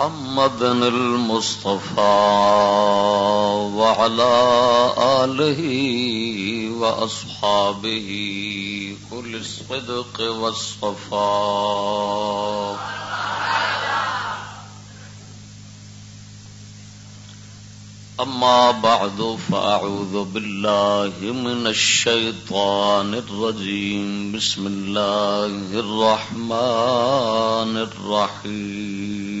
محمد المصطفى وعلى آله وأصحابه كل الصدق والصفاء. أما بعد، فأعوذ بالله من الشيطان الرجيم. بسم الله الرحمن الرحيم.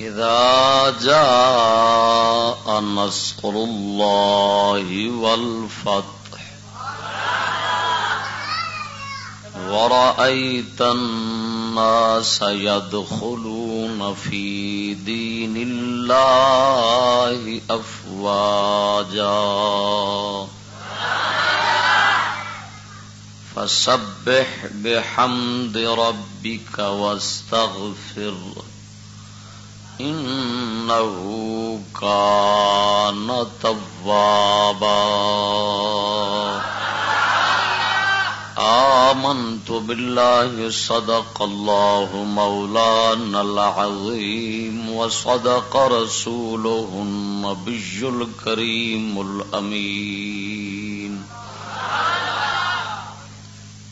إذا جاء نصر الله والفتح ورأيت الناس يدخلون في دين الله أفواجا فسبح بحمد ربك واستغفر. إنه كان توابا. آمنت بالله، صدق الله مولانا العظيم، وصدق رسوله النبي الكريم الأمين.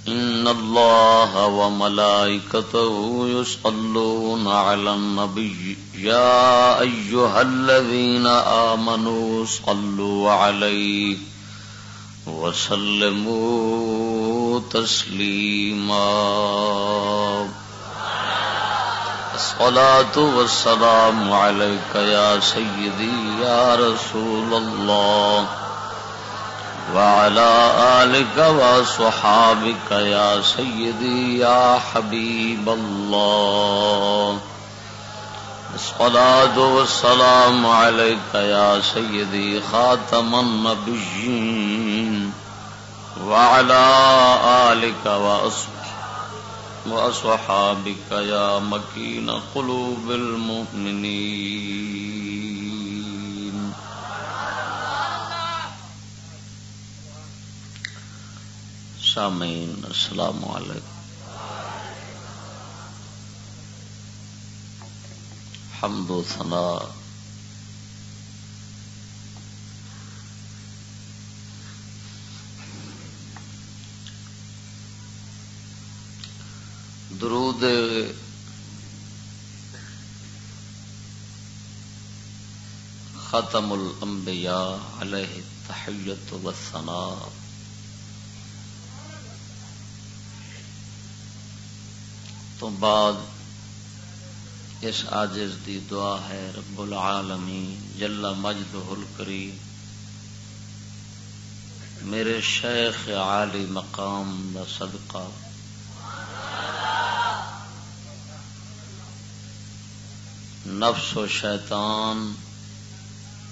إن الله وملائكته يصلون على النبي يا أيها الذين آمنوا صلوا عليه وسلموا تسليما الصلاة والسلام عليك يا سيدي يا رسول الله وعلى آلك وصحابك يا سيدي يا حبيب الله. الصلاة والسلام عليك يا سيدي خاتم النبيين. وعلى آلك وأصحابك يا مكين قلوب المؤمنين. سامعين السلام عليكم حمد و ثنا درود ختم الانبیاء علیہ تحیت و تو بعد اس آجز دی دعا ہے رب العالمین، جل مجد کری میرے شیخ عالی مقام دا صدقہ۔ نفس و شیطان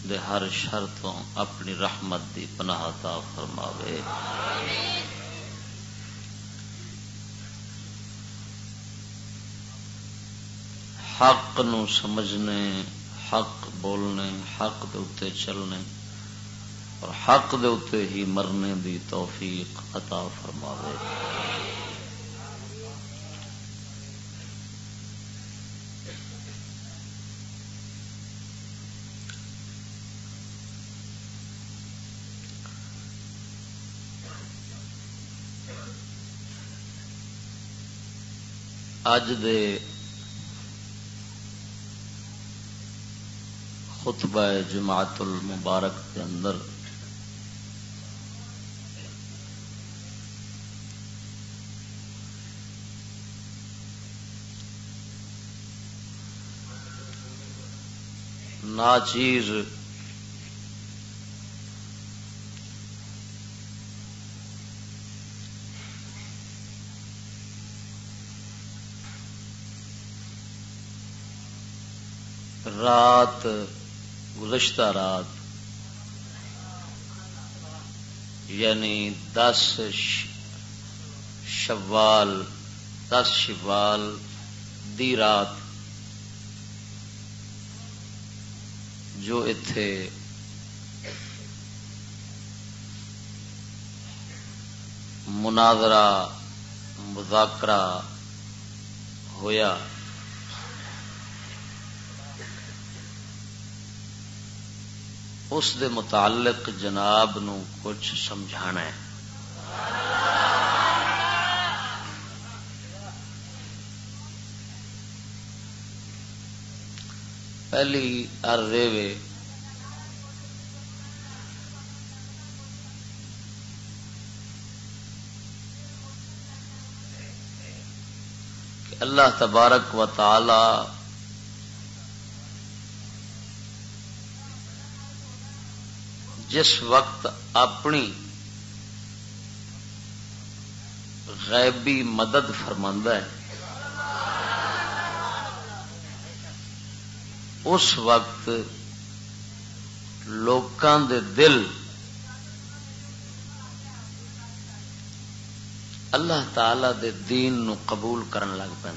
دے ہر شرطوں اپنی رحمت دی پناہ تا فرماوے۔ آمین حق نو سمجھنے، حق بولنے، حق دے اتے چلنے اور حق دے اتے ہی مرنے دی توفیق عطا فرماوے۔ اج دے خطبہ جماعت المبارک کے اندر۔ ناچیز۔ رات گزشتہ رات یعنی دس شوال دس شوال دی رات جو اتے مناظرہ مذاکرہ ہویا۔ اس دے متعلق جناب نو کچھ سمجھانا ہے۔ پہلی ارے وے اللہ تبارک و تعالی جس وقت اپنی غیبی مدد فرماندہ ہے، اس وقت لوکاں دے دل اللہ تعالی دے دین نو قبول کرن لگ پہ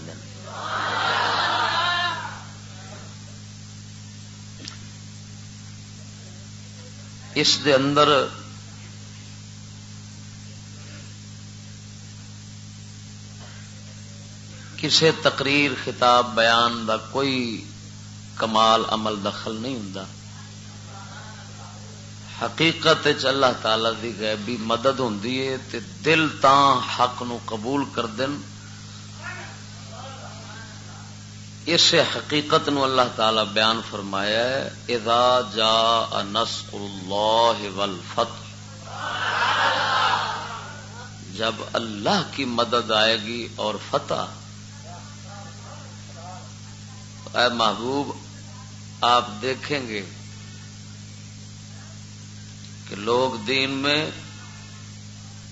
اس دے اندر کسے تقریر خطاب بیان دا کوئی کمال عمل دخل نہیں ہوں حقیقت اللہ تعالی دی غیبی مدد ہوں دل تاں حق نو قبول کر دن اس حقیقت نو اللہ تعالی بیان فرمایا ہے، اذا جاء نصر اللہ والفتح۔ جب اللہ کی مدد آئے گی اور فتح۔ اے محبوب، آپ دیکھیں گے کہ لوگ دین میں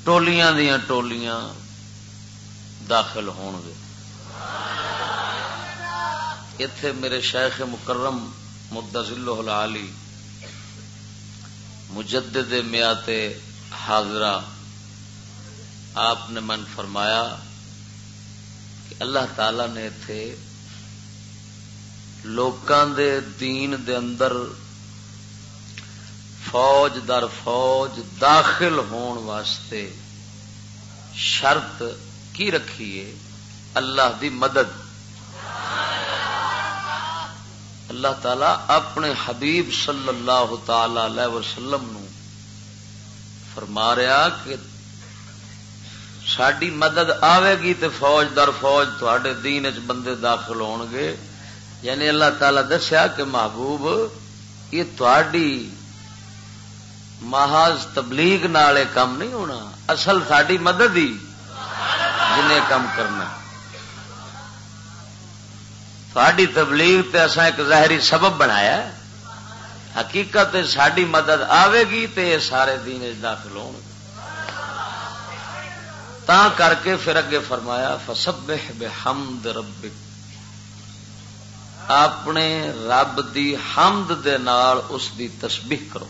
ٹولیاں دیا ٹولیاں داخل ہون گے اتے میرے شیخ مکرم مدزل العالی، مجدد میات حاضرہ، آپ نے من فرمایا کہ اللہ تعالی نے اتے لوکاں دے دین دے اندر فوج در فوج داخل ہون واسطے شرط کی رکھیے اللہ دی مدد۔ اللہ تعالی اپنے حبیب صلی اللہ تعالی علیہ وسلم نو فرما رہا کہ ساری مدد آئے گی تے فوج در فوج تھوڑے دین چ بندے داخل ہون گے۔ یعنی اللہ تعالی دسیا کہ محبوب، یہ تھوڑی محاذ تبلیغ نالے کام نہیں ہونا، اصل ساری مدد ہی جنہیں کام کرنا۔ تھوڑی تبلیغ تے اصا ایک ظاہری سبب بنایا حقیقت ساری مدد آئے گی تے یہ سارے دین داخل ہو کر کے پھر اگے فرمایا فسب حمد ربک۔ اپنے رب دی حمد دے نال اس دی تسبیح کرو۔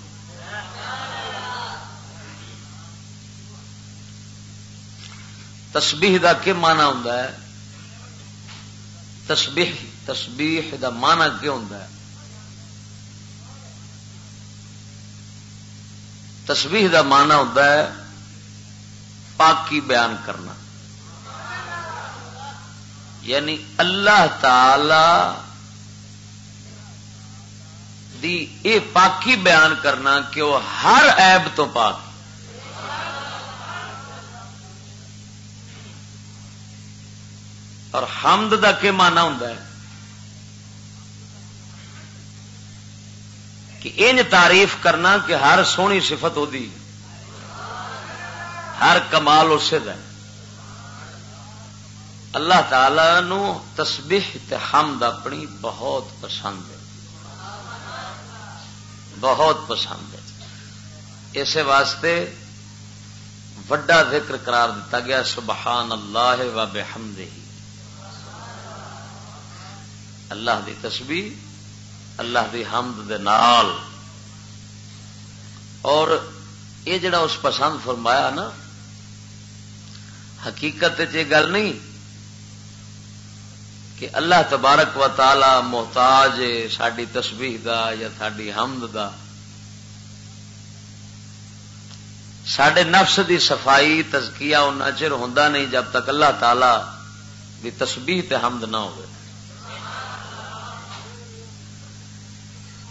تسبیح دا کی مانا ہوں تسبیح۔ تسبیح دا مانا کی ہوں تسبیح دا مانا ہوں پاکی بیان کرنا۔ یعنی اللہ تعالی دی اے پاکی بیان کرنا کہ وہ ہر عیب تو پاک۔ اور حمد دا کہ مانا ہوں کہ انج تعریف کرنا کہ ہر سونی صفت ہوتی ہر کمال اسے دا اللہ تعالی نو تسبیح تے حمد اپنی بہت پسند ہے۔ بہت پسند ہے۔ اسی واسطے وڈا ذکر قرار دیتا گیا سبحان اللہ و بحمدہ۔ اللہ دی تسبیح اللہ دی حمد دے نال۔ اور یہ جڑا اس پسند فرمایا نا، حقیقت یہ گل نہیں کہ اللہ تبارک و تعالی محتاج ساری تسبیح دا یا ساری حمد دا۔ سڈے نفس دی صفائی تزکیا ان چر ہوں نہیں جب تک اللہ تعالی دی تسبیح تے حمد نہ ہو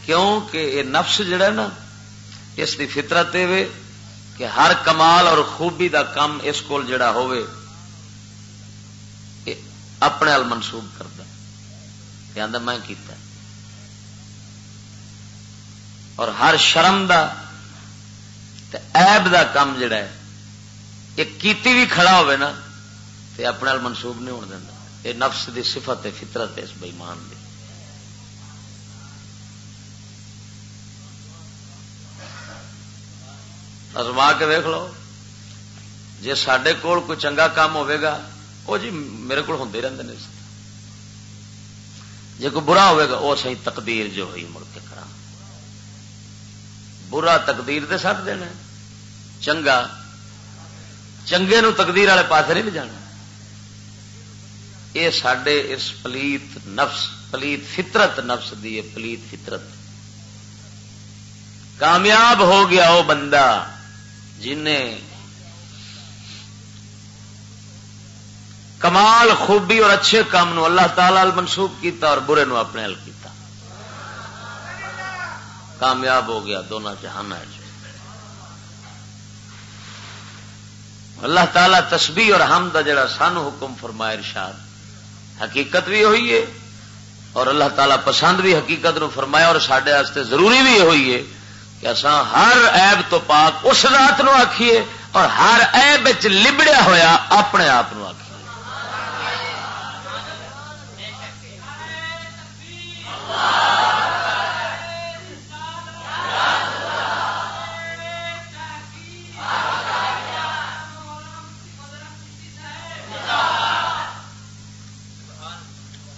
کیوں کہ یہ نفس جڑا نا، اس دی فطرت وے کہ ہر کمال اور خوبی دا کام اس کو جڑا ہوئے اپنے ال منسوب کرتا کہ میں کیتا اور ہر شرم دا عیب دا کام جڑا ہے، یہ کیتی بھی کھڑا ہوئے نا تو اپنے ال منسوب نہیں ہونے دینا۔ یہ نفس دی صفت ہے فطرت ہے اس بئیمان دی۔ ازما کے دیکھ لو۔ جی سڈے کول کوئی چنگا کام ہوئے گا وہ جی میرے کو ہوں رہتے ہیں جی کوئی برا ہوئے گا وہ صحیح تقدیر جو ہوئی مڑ کے کرا برا تقدیر دے سٹ دینا۔ چنگا۔ چنگے نو تقدیر والے پاس نہیں جانا یہ سڈے اس پلیت نفس، پلیت فطرت نفس دی پلیت فطرت۔ کامیاب ہو گیا وہ بندہ۔ جنہیں کمال، خوبی اور اچھے کام نو اللہ تعالی منسوخ کیتا اور برے نو اپنے حل کیتا۔ کامیاب ہو گیا، دونوں جہان اللہ تعالی تسبیح اور حمد جڑا سانو حکم فرمائے ارشاد، حقیقت بھی ہوئی ہے اور اللہ تعالی پسند بھی حقیقت نو فرمایا اور سڈے ضروری بھی ہوئی ہے۔ کہ اصا ہر ایب تو پاک اس رات نو آخیے اور ہر ایب لبڑیا ہوا اپنے آپ آخیے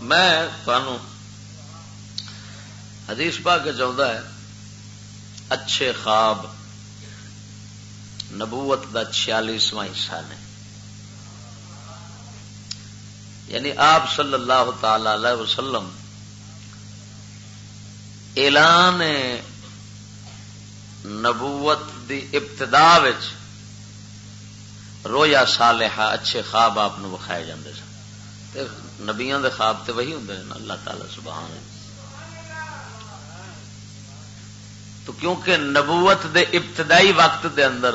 میں حدیث پا کے چاہتا ہے اچھے خواب نبوت کا چھیالیسواں حصہ نے۔ یعنی آپ صلی اللہ تعالی علیہ وسلم اعلان نبوت دی ابتدا رویا صالحہ اچھے خواب آپ وکھائے جاندے سن۔ نبیاں دے خواب تے وہی ہوں اللہ تعالی سبحان تو کیونکہ نبوت دے ابتدائی وقت دے اندر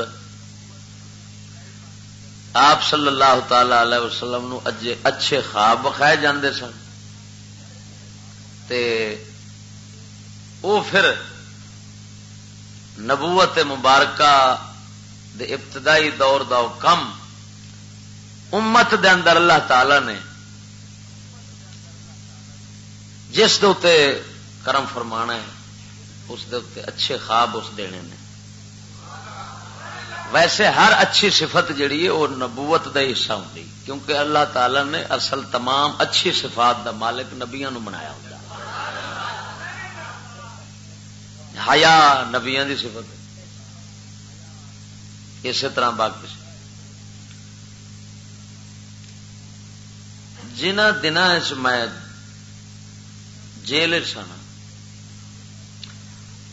آپ صلی اللہ تعالی علیہ وسلم نو اچھے خواب وکھائے جاندے سن تے وہ پھر نبوت مبارکہ دے ابتدائی دور دا کم امت دے اندر اللہ تعالی نے جس دے کرم فرمانا ہے اس دے اچھے خواب اس دینے نے۔ ویسے ہر اچھی صفت جڑی ہے وہ نبوت دا حصہ ہوں کیونکہ اللہ تعالی نے اصل تمام اچھی صفات دا مالک نبیا بنایا ہوتا ہیا نبیا کی سفت اسی طرح باقی جنہ دن میں جیل سن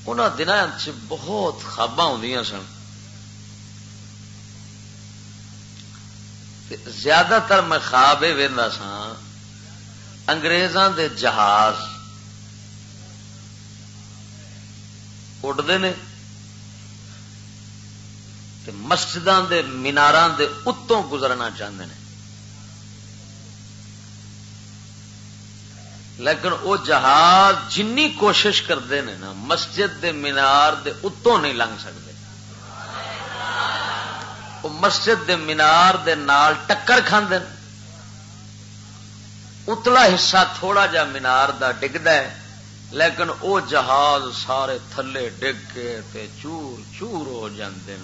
ان دن بہت خواب آدی سن۔ زیادہ تر میں خواب یہ سا انگریزاں دے جہاز اڈتے ہیں مسجد کے مینار کے اتوں گزرنا چاہتے ہیں لیکن وہ جہاز جن کوشش کرتے ہیں نا، مسجد دے مینار دے اتوں نہیں لنگ سکتے۔ وہ مسجد دے مینار دے نال ٹکر کھانے اتلا حصہ تھوڑا جا مینار دا ڈگتا ہے، لیکن او جہاز سارے تھلے ڈگ کے تے چور چور ہو جاندے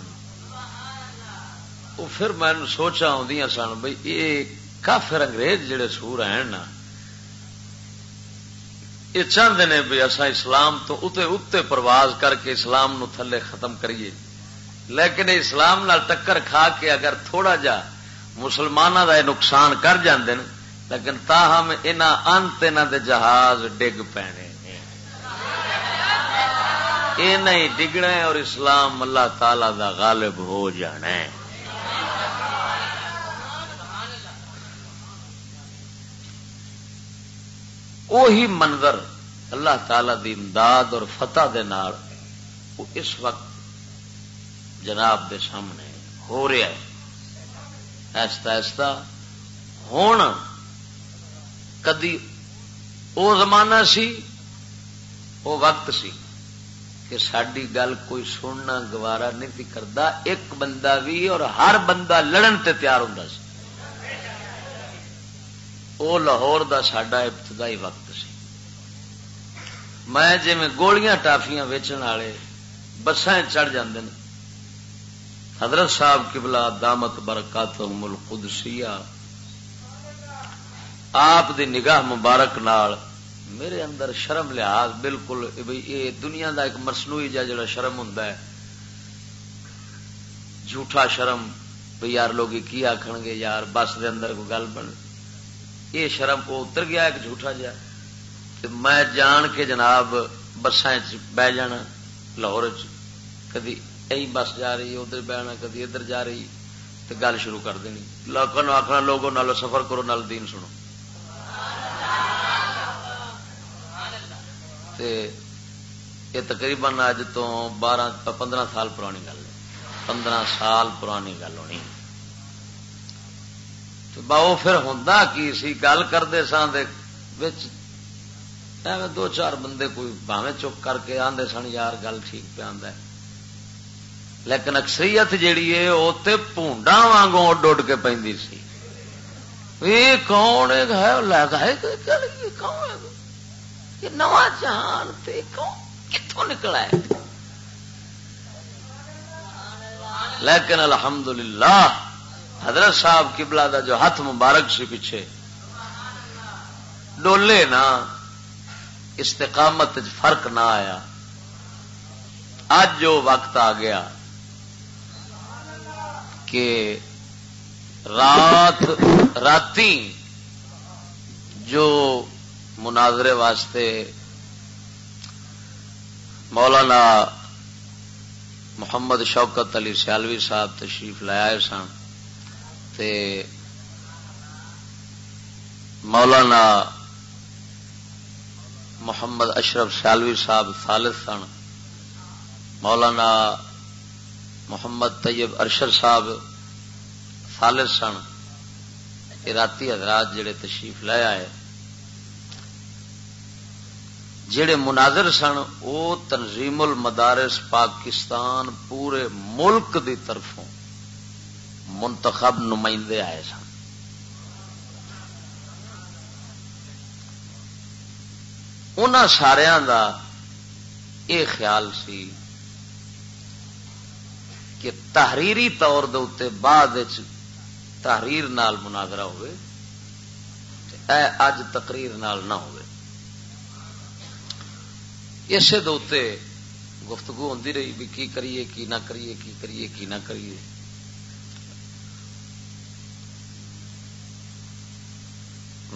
وہ پھر میں سوچا آدی سن بھائی یہ کافر انگریز جڑے سور ہیں نا یہ چاہتے ہیں بھی اصا اسلام تو اتے اتنے پرواز کر کے اسلام نو تھلے ختم کریے۔ لیکن اسلام نال ٹکر کھا کے اگر تھوڑا جا مسلمانوں کا نقصان کر جاندے لیکن تاہم انہ انت دے جہاز ڈگ پینے یہ نہیں ڈگنا اور اسلام اللہ تعالی دا غالب ہو جانا ہے۔ وہی منظر اللہ تعالی دی امداد اور فتح دے نال وہ اس وقت جناب دے سامنے ہو رہا ہے۔ ایستا ایستا ہوں کدی وہ زمانہ سی، وہ وقت سی کہ ساری گل کوئی سننا گوارا نہیں کرتا ایک بندہ بھی اور ہر بندہ لڑن تے تیار ہوں سی۔ وہ لاہور دا ساڈا ابتدائی وقت سی۔ میں جی میں گولیاں ٹافیاں ویچن والے بسان چڑھ جاندے ہیں حضرت صاحب کبلا دامت برکات القدسیہ۔ آپ دی نگاہ مبارک نال میرے اندر شرم لحاظ بالکل یہ دنیا دا ایک مصنوعی جا جڑا شرم ہوں جھوٹا شرم بھائی یار لوگ کی آخ گے، یار بس دے اندر کوئی گل بن۔ یہ شرم کو اتر گیا، ایک جھوٹا جا میں جان کے جناب بسان بہ جانا، لاہور کدی ای بس جا رہی، ادھر بہنا کدی ادھر جا رہی تو گل شروع کر دینی۔ لوگوں آخنا لوگوں نال سفر کرو، نال دین سنو۔ یہ تقریباً اج تو بارہ، پندرہ سال پرانی گل ہے۔ پندرہ سال پرانی گل ہونی۔ باؤ پھر ہوں کی سی گل کرتے سن دو چار بندے کوئی باوے چپ کر کے آدھے سن، یار گل ٹھیک پہ آدھا لیکن اکثریت جیڑی ہے وہ تو پونڈا وانگوں اڈ اڈ کے پہ سی۔ یہ کون ہے؟ نواں جہان کتوں نکلا ہے؟ لیکن الحمدللہ حضرت صاحب کبلا دا جو ہاتھ مبارک سی پیچھے، ڈولے نا، استقامت فرق نہ آیا۔ اج جو وقت آ گیا کہ رات راتی جو مناظرے واسطے مولانا محمد شوکت علی سیالوی صاحب تشریف لایا سن مولانا محمد اشرف سیالوی صاحب ثالث سن، مولانا محمد طیب ارشد صاحب ثالث سن راتی حضرات جڑے تشریف لے آئے، جڑے مناظر سن، وہ تنظیم المدارس پاکستان پورے ملک دی طرفوں منتخب نمائندے آئے سن۔ ان سارا یہ خیال سی کہ تحریری طور دے بعد تحریر نال مناظرہ ہوئے اے اج تقریر نال نہ ہوئے۔ اسے دے گفتگو ہوتی رہی بھی کی کریے، کی نہ کریے، کی کریے، کی نہ کریے۔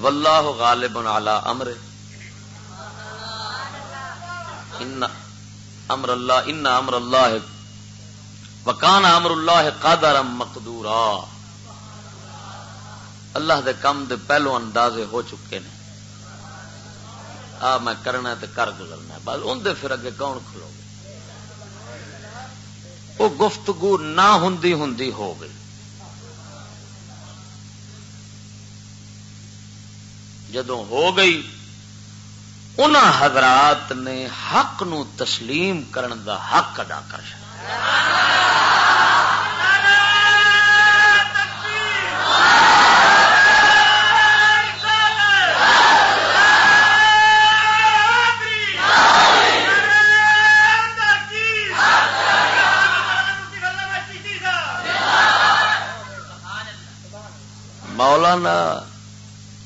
واللہ غالب علی امر. ان امر اللہ، ان امر اللہ، وکان امر اللہ قادر مقدورا. اللہ دے کم دے پہلو اندازے ہو چکے نے. آ، میں کرنا تے کر گزرنا بس اندر پھر اگے کون کھلو گے؟ وہ گفتگو نہ ہوں ہوں ہو گئی. جدو ہو گئی ان حضرات نے حق نو تسلیم کرن دا حق ادا کر مولانا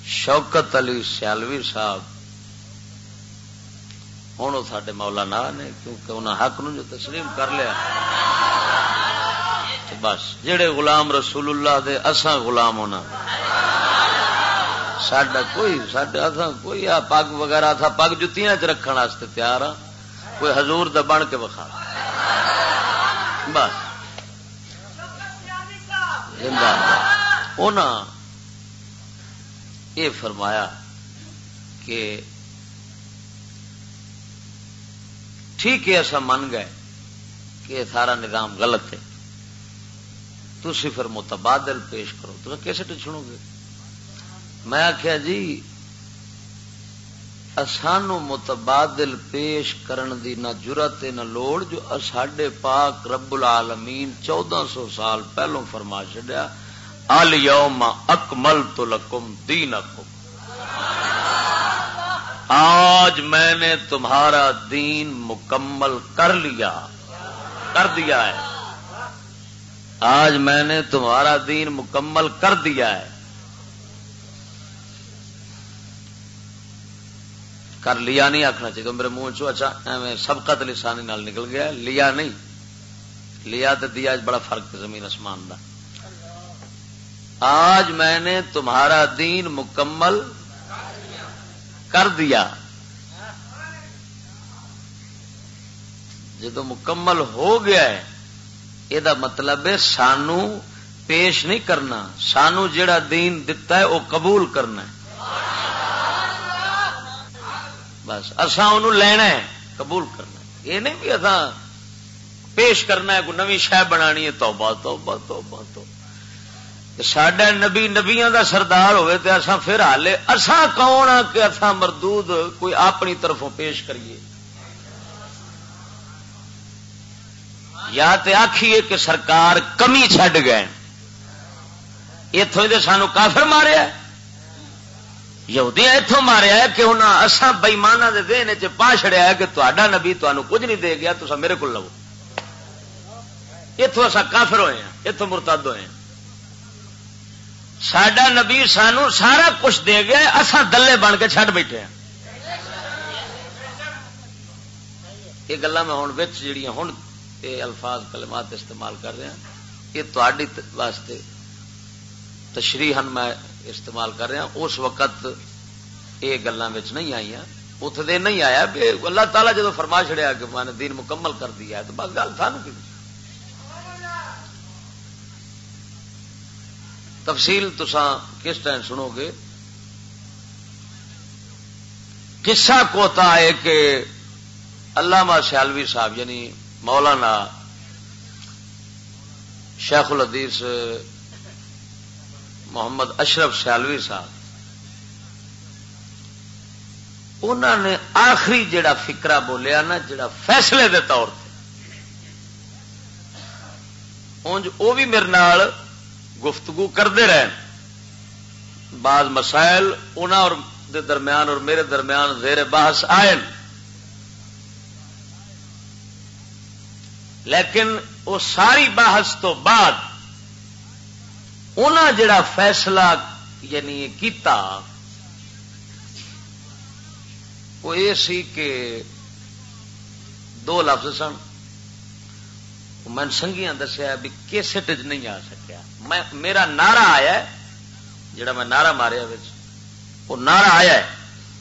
شوکت علی سیالوی صاحب۔ ہوں سڈے مولا نا نے کیونکہ انہیں حق نو جو تسلیم کر لیا۔ بس، جڑے غلام رسول اللہ دے، اساں غلام ہونا۔ سڈا کوئی سڈا کوئی، آ پگ وغیرہ تھا پگ جتیاں چ رکھنے واسطے تیار ہاں۔ کوئی حضور دا بن کے بخا بس۔ یہ فرمایا کہ ٹھیک ہے، ایسا من گئے کہ یہ سارا نظام غلط ہے۔ تو صفر متبادل پیش کرو۔ تو کیسے سنو گے؟ میں آخیا جی سانو متبادل پیش کرن دی نہ جرت نہ لوڑ جو ساڈے پاک رب العالمین چودہ سو سال پہلوں فرما چڈیا الم اکمل تو لکم دین آج میں نے تمہارا دین مکمل کر لیا۔ کر دیا ہے۔ آج میں نے تمہارا دین مکمل کر دیا ہے۔ کر لیا نہیں آخنا چاہیے۔ میرے منہ چو اچھا ایویں سبقت لسانی نال نکل گیا لیا نہیں۔ لیا تو دیا بڑا فرق زمین آسمان دا۔ آج میں نے تمہارا دین مکمل کر دیا۔ جدو مکمل ہو گیا ہے یہ مطلب ہے سانو پیش نہیں کرنا۔ سانو جڑا دین دتا ہے وہ قبول کرنا ہے۔ بس ان لینا ہے، قبول کرنا ہے۔ یہ نہیں بھی اصا پیش کرنا ہے، کوئی نو شہ بنا ہے تو بات تو بات سڈا نبی نبیا کا سردار ہوئے تو اصا پھر ہالے اصا کون آ کہ اصا مردود کوئی اپنی طرفوں پیش کریے؟ یا تے آخیے کہ سرکار کمی چڈ گئے۔ اتوں سانو کافر ماریا یہودیاں اتوں ماریا کہ انہیں اصا بئیمانہ کے دین چ پا چڑیا کہ تا نبی تمہیں کچھ نہیں دے گیا تو میرے کو لو۔ اتوں اصا کافر ہوئے ہیں اتوں مرتد ہوئے ہیں۔ سڈا نبی سانو سارا کچھ دے گیا اصا دلے بن کے چڈ بیٹھے ہیں۔ یہ گلا میں ہوں جڑی ہوں یہ الفاظ، کلمات استعمال کر رہا یہ تاری واسطے تشریح میں استعمال کر رہا اس وقت یہ گلوں نہیں آئی اتنے نہیں آیا۔ اللہ تعالیٰ جب فرما چڑیا کہ میں نے دین مکمل کر دیا تو بس گل سانو کی۔ تفصیل تسان کس ٹائم سنو گے؟ قصہ کوتا ہے کہ علامہ سیالوی صاحب یعنی مولانا شیخ الحدیث محمد اشرف سیالوی صاحب انہوں نے آخری جڑا فکرا بولیا نا، جڑا فیصلے دے طور انج وہ بھی میرے نال گفتگو کرتے رہے۔ بعض مسائل انہوں اور درمیان اور میرے درمیان زیر بحث آئے۔ لیکن وہ ساری بحث تو بعد انہاں جڑا فیصلہ یعنی کیتا، وہ یہ سی کہ دو لفظ سن۔ میں سنگیاں دسیا بھی کیسٹ نہیں آ سکیا۔ میں، میرا نعرہ آیا جڑا میں نعرہ ماریا وہ نعرہ آیا ہے،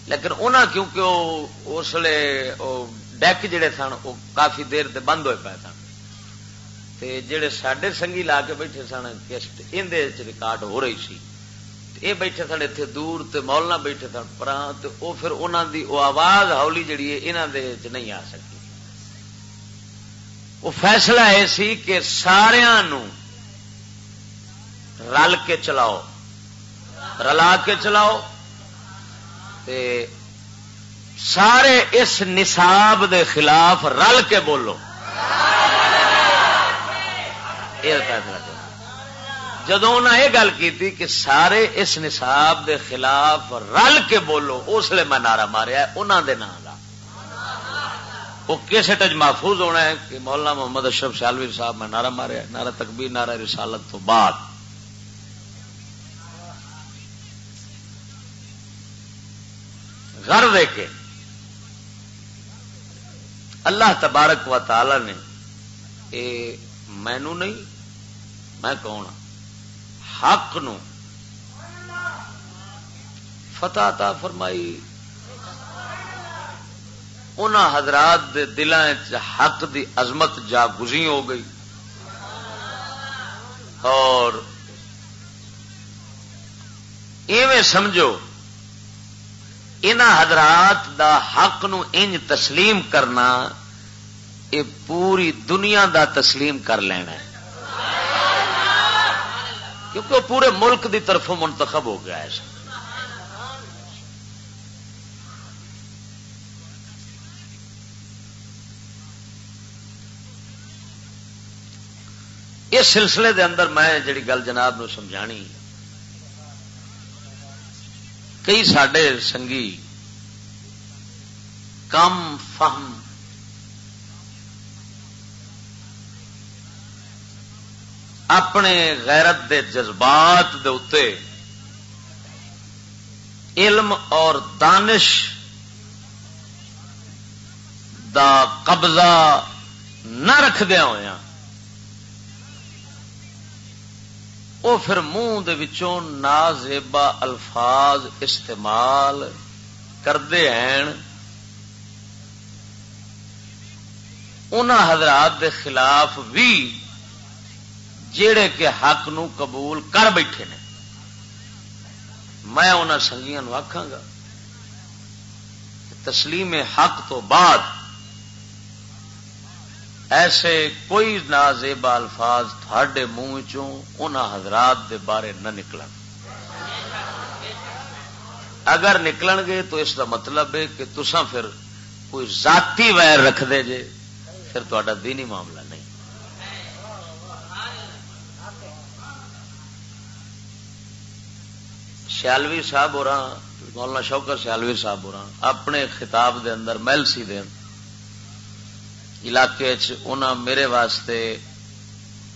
لیکن انہاں کیونکہ اس لیے ڈیک جڑے سن، وہ کافی دیر دے بند ہوئے پائے سن۔ جڑے سڈے سنگھی لا کے بیٹھے سن کیسٹ اندر ریکارڈ ہو رہی سی۔ یہ بیٹھے سن اتنے دور تے مولنا بیٹھے سن، پر ہاں، وہ پھر انہوں دی وہ آواز ہولی جڑی ہے یہاں نہیں آ سکی۔ وہ فیصلہ یہ سی کہ سارا رل کے چلاؤ۔ رلا کے چلاؤ۔ تے سارے اس نصاب دے خلاف رل کے بولو۔ جدو انہیں یہ گل کی کہ سارے اس نصاب دے خلاف رل کے بولو، اس لیے میں نعرہ ماریا انہوں دے نام کا وہ کس محفوظ ہونا ہے کہ مولانا محمد اشرف سیالوی صاحب میں نعرہ ماریا نعرہ تکبیر، نعرہ رسالت تو بعد۔ گھر دے کے اللہ تبارک و تعالی نے اے مینو نہیں، میں کون ہاں؟ حق نو فتح تا فرمائی۔ ان حضرات دے دلان حق دی عظمت جا گزی ہو گئی۔ اور ایویں سمجھو ان حضرات دا حق نو انج تسلیم کرنا یہ پوری دنیا دا تسلیم کر لینا ہے۔ کیونکہ وہ پورے ملک دی طرفوں منتخب ہو گیا ہے۔ اس سلسلے دے اندر میں جڑی گل جناب نو سمجھانی کئی سڈے سنگھی کم فہم اپنے غیرت دے جذبات دے اتے علم اور دانش دا قبضہ نہ رکھدیا ہوا وہ پھر منہ وچوں نازیبا الفاظ استعمال کرتے ہیں۔ ان حضرات دے خلاف بھی جڑے کہ حق نو قبول کر بیٹھے نے۔ میں انہوں سنگیاں آخا گا تسلیم حق تو بعد ایسے کوئی نازیبا الفاظ تھے منہ چون حضرات دے بارے نہ نکل اگر نکل گے تو اس کا مطلب ہے کہ تسا پھر کوئی ذاتی ویر رکھ دے جے، پھر تا دینی معاملہ نہیں۔ سیالوی صاحب ہو رہا، مولانا شوکر سیالوی صاحب ہو رہا، اپنے خطاب دے اندر میلسی دے علاقے میرے واسطے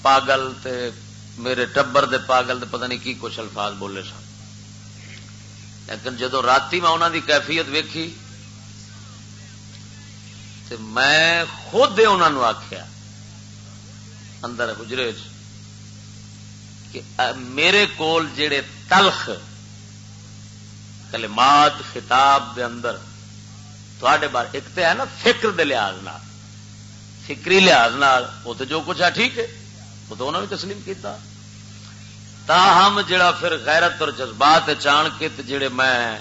پاگل تے میرے ٹبر دے پاگل دے پتہ نہیں کی کچھ الفاظ بولے سن۔ لیکن جدو رات میں انہوں دی کیفیت ویکھی تے میں خود انہوں آخیا اندر گجرے کہ میرے کول جڑے تلخ کلمات خطاب دے اندر تھوڑے بار ایک تو ہے نا فکر دے لحاظ نال۔ فکری لحاظ وہ تو جو کچھ ہے ٹھیک ہے۔ وہ تو انہوں نے تسلیم کیتا۔ تاہم جڑا پھر غیرت اور جذبات چان کے جڑے میں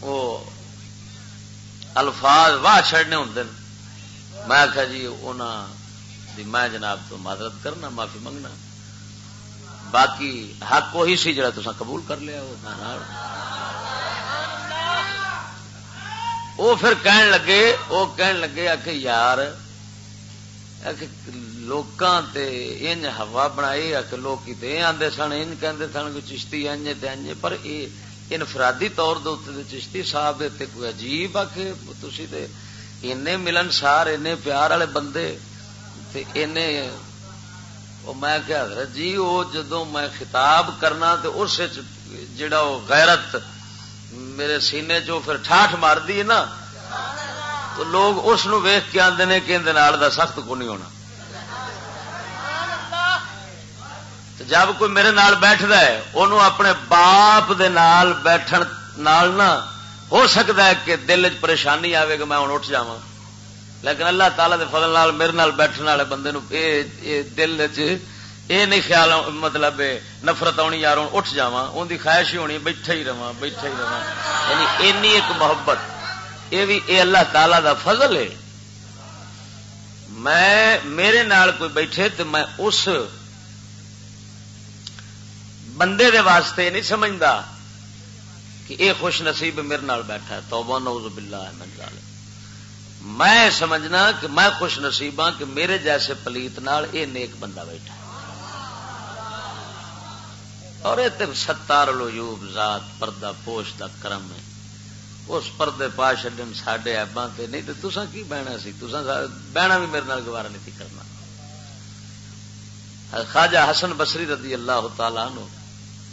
وہ الفاظ واہ چڑنے ہوں میں آخیا جی دی میں جناب تو معذرت کرنا، معافی منگنا۔ باقی حق وہی سی جڑا تسا قبول کر لیا، وہ وہ پھر کہن لگے، وہ کہن لگے آ کہ یار لوکاں تے انج ہوا بنائی آ کہ لوگ آدھے سن ان کہندے سن کہ چشتی انج تے انج پر اے انفرادی طور دے چشتی صاحب تے کوئی عجیب آ کہ تسی تے اینے ملن سار، اینے پیار والے بندے تے اینے وہ میں کیا حضرت جی وہ جدو میں خطاب کرنا تو اس جڑا وہ غیرت میرے سینے چو پھر ٹھاٹ مار دی نا، تو لوگ اس ویخ کے آدھے نے کہ اندر دا سخت کو نہیں ہونا۔ جب کوئی میرے نال بیٹھتا ہے انہوں اپنے باپ دے نال بیٹھن نال نہ ہو سکتا ہے کہ دل چ پریشانی آئے کہ میں ہوں اٹھ جا لیکن اللہ تعالی دے فضل نال میرے نال بیٹھنے والے بندے نو، اے اے دل چ اے نہیں خیال مطلب نفرت آنی یار اٹھ جا ان کی خواہش ہی ہونی بیٹھا ہی رہا بیٹھا ہی رہا یعنی اینی ایک محبت یہ بھی اے اللہ تعالی دا فضل ہے میں میرے نال کوئی بیٹھے تو میں اس بندے دے واسطے نہیں سمجھتا کہ اے خوش نصیب میرے نال بیٹھا ہے۔ توبہ، نعوذ باللہ من ظالم میں سمجھنا کہ میں خوش نصیب ہاں کہ میرے جیسے پلیت نال اے نیک بندہ بیٹھا اور یہ ستار لوب ذات پردہ پوش دا کرم ہے۔ اس پردے پا چڈن سڈے ایباں سے نہیں تو تسا کی بہنا سی؟ تسا بہنا بھی میرے نال گوارا نہیں کرنا۔ خواجہ حسن بسری رضی اللہ تعالی نو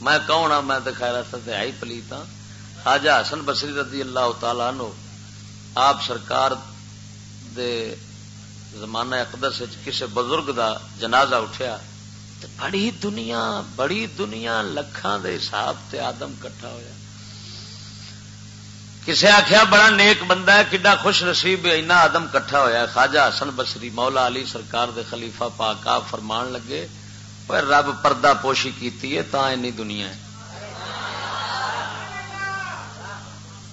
میں کون ہاں؟ میں تو خیر ہے پلیت ہاں۔ خواجہ حسن بسری رضی اللہ تعالی نو آپ سرکار دے زمانہ اقدس کسی بزرگ دا جنازہ اٹھیا۔ بڑی دنیا بڑی دنیا لکھان دے حساب تے آدم کٹھا ہویا۔ کسے آخیا بڑا نیک بندہ ہے، کڈا خوش نصیب اینا آدم کٹھا ہویا خواجہ حسن بسری مولا علی سرکار دے خلیفہ پاک، آپ فرمان لگے رب پردہ پوشی کیتی ہے تا اینی دنیا ہے۔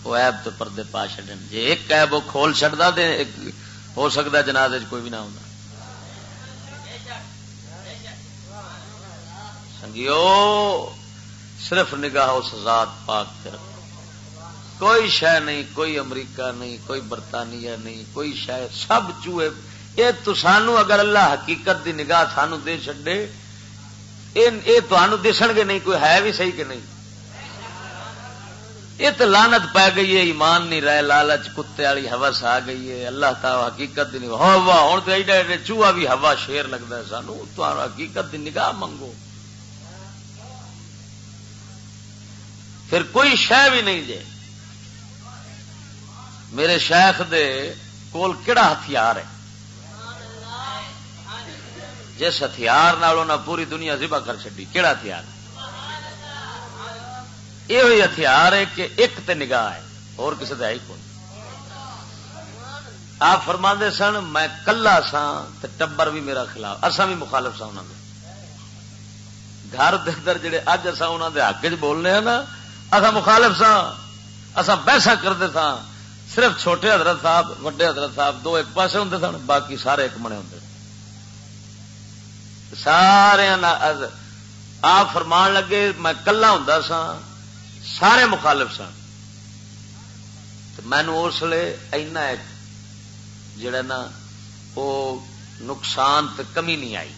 وہ ایب تو پردے پا چڈن جی ایک ایب وہ کھول چڑھتا ہو سکتا جناز کوئی بھی نہ ہوتا سنگیو صرف نگاہ اس ذات پاک کر کوئی شہ نہیں، کوئی امریکہ نہیں، کوئی برطانیہ نہیں، کوئی شہ سب چوہے۔ یہ تو سانو اگر اللہ حقیقت دی نگاہ سانو دے چڈے یہ تو دسن گے نہیں، کوئی ہے بھی صحیح کہ نہیں؟ یہ تو لانت پی گئی ہے، ایمان نہیں رہے، لالچ کتے والی ہوس آ گئی ہے۔ اللہ تعالی حقیقت دی ہوا ہوں تو ایڈا چوہا بھی ہوا، شیر لگتا ہے سانو۔ تو حقیقت دی نگاہ منگو۔ پھر کوئی شہ بھی نہیں جے۔ میرے شیخ دے کول کہڑا ہتھیار ہے؟ جس ہتھیار پوری دنیا ذبح کر چڈی کہڑا ہتھیار؟ یہ ہتھیار ہے کہ ایک تے نگاہ ہے، اور کسی ہی کون؟ آپ فرما سن، میں کلا سا ٹبر بھی میرا خلاف اصا بھی مخالف سا انہوں گھر در جڑے اج اصا انہوں دے حق چ بولنے ہیں نا اصا مخالف سا اصا بحث کرتے سا صرف چھوٹے حضرت صاحب، وڈے حضرت صاحب دو ایک پاسے ہوں سن، باقی سارے ایک منے ہوں سارے آپ فرمان لگے، میں کلا ہوں سا سارے مخالف سن۔ مینو اس لیے اینا جڑا نا وہ نقصان تو کمی نہیں آئی۔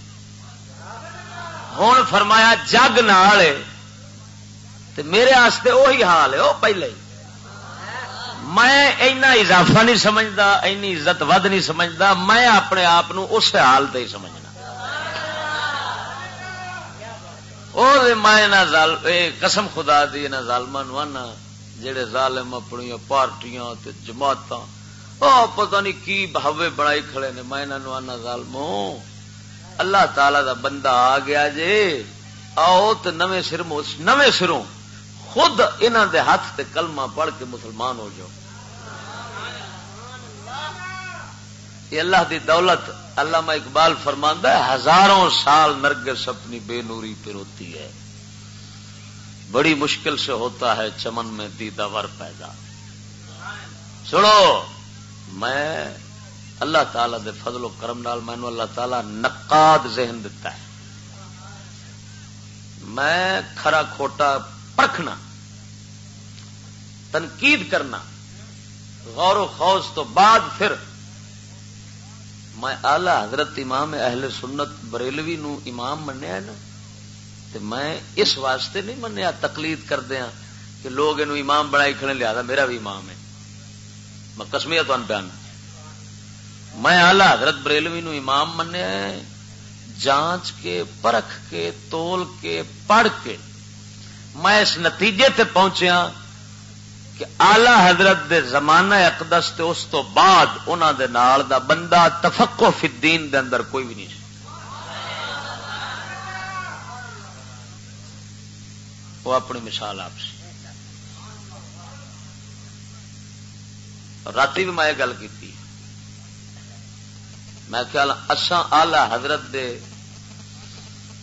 ہوں فرمایا، جگ نال میرے آستے وہی حال ہے وہ پہلے میں اینا اضافہ نہیں سمجھتا اینی عزت ود نہیں سمجھتا میں اپنے آپ اس حال ہی سمجھنا۔ میں قسم خدا دی ظالم جڑے ظالم اپنی پارٹیاں جماعت پتا نہیں کی بہوے بنائی کھڑے نے، میں آنا ظالمو اللہ تعالی دا بندہ آ گیا جے، آؤ تو نویں سر نویں سروں۔ خود انہوں دے ہاتھ تے کلمہ پڑھ کے مسلمان ہو جاؤ۔ یہ اللہ دی دولت اللہ اقبال فرماندہ ہے، ہزاروں سال نرگس اپنی بے نوری پہ روتی ہے۔ بڑی مشکل سے ہوتا ہے چمن میں دیدہ ور پیدا۔ سنو، میں اللہ تعالی دے فضل و کرم نال مینو اللہ تعالی نقاد ذہن دیتا ہے۔ میں کھرا کھوٹا پرکھنا۔ تنقید کرنا، غور و خوص تو بعد پھر میں آلہ حضرت امام اہل سنت بریلوی نو امام منیا نا تو میں اس واسطے نہیں منیا تقلید کر دیا کہ لوگ یہ امام بنائی کھڑے لیا میرا بھی امام ہے۔ میں کسمیا تو بیان۔ میں آلہ حضرت بریلوی نو امام منیا جانچ کے، پرکھ کے، تول کے، پڑھ کے میں اس نتیجے تے پہنچیا کہ آلہ حضرت دے زمانہ اقدس تے اس تو بعد انہوں دے نال دا بندہ تفقو فی الدین دے اندر کوئی بھی نہیں وہ اپنی مثال آپ سے۔ رات بھی میں گل کی میں خیال اساں آلہ حضرت دے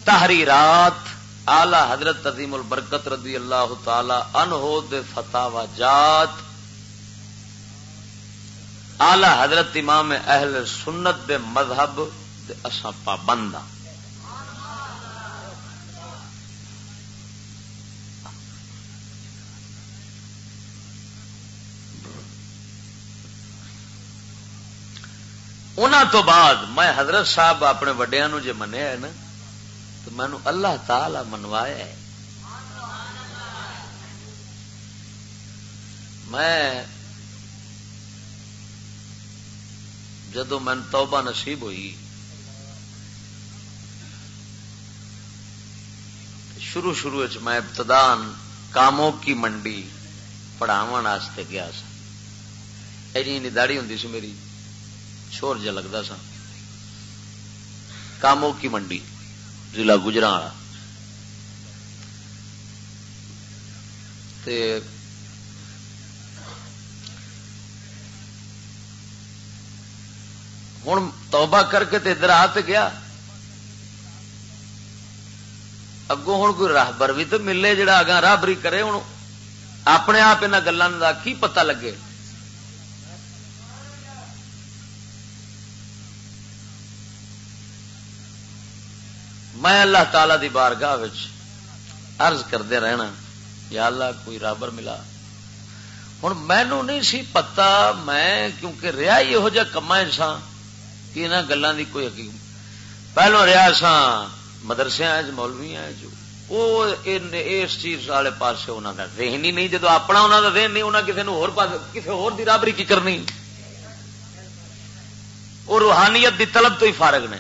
تحریرات آلہ حضرت عظیم البرکت رضی اللہ تعالی انہو دے فتح جات آلہ حضرت امام اہل سنت دے مذہب دے اساں پابند ہاں۔ تو بعد میں حضرت صاحب اپنے وڈیا جی منیا ہے نا مینو اللہ تعالی منوایا ہے۔ میں جدو من توبہ نصیب ہوئی، شروع شروع میں ابتدان کاموں کی منڈی پڑھاو گیا سا۔ ایڈی داڑی ہوں سی میری، شور جا لگتا سا۔ کاموں کی منڈی۔ ضلع گجرا ہوں توبہ کر کے ادھر آ گیا۔ اگوں ہوں کوئی راہبر بھی تو ملے جڑا اگا راہبری کرے ہوں اپنے آپ ان گلوں کا کی پتا لگے؟ میں اللہ تعالی دی بارگاہ عرض کردے رہنا، یا اللہ کوئی رابر ملا۔ ہوں مینو نہیں سی پتا میں کیونکہ رہا ہی یہو جہ کما سا کہ یہاں گلوں کی کوئی حقیقت پہلو رہا سا مدرسے مولوی جو وہ اس چیز والے پاس انہوں کا ذہن ہی نہیں جدو اپنا انہوں کا ذہن نہیں انہیں کسی کسی ہور دی رابری کی کرنی۔ وہ روحانیت دی طلب تو ہی فارغ نے۔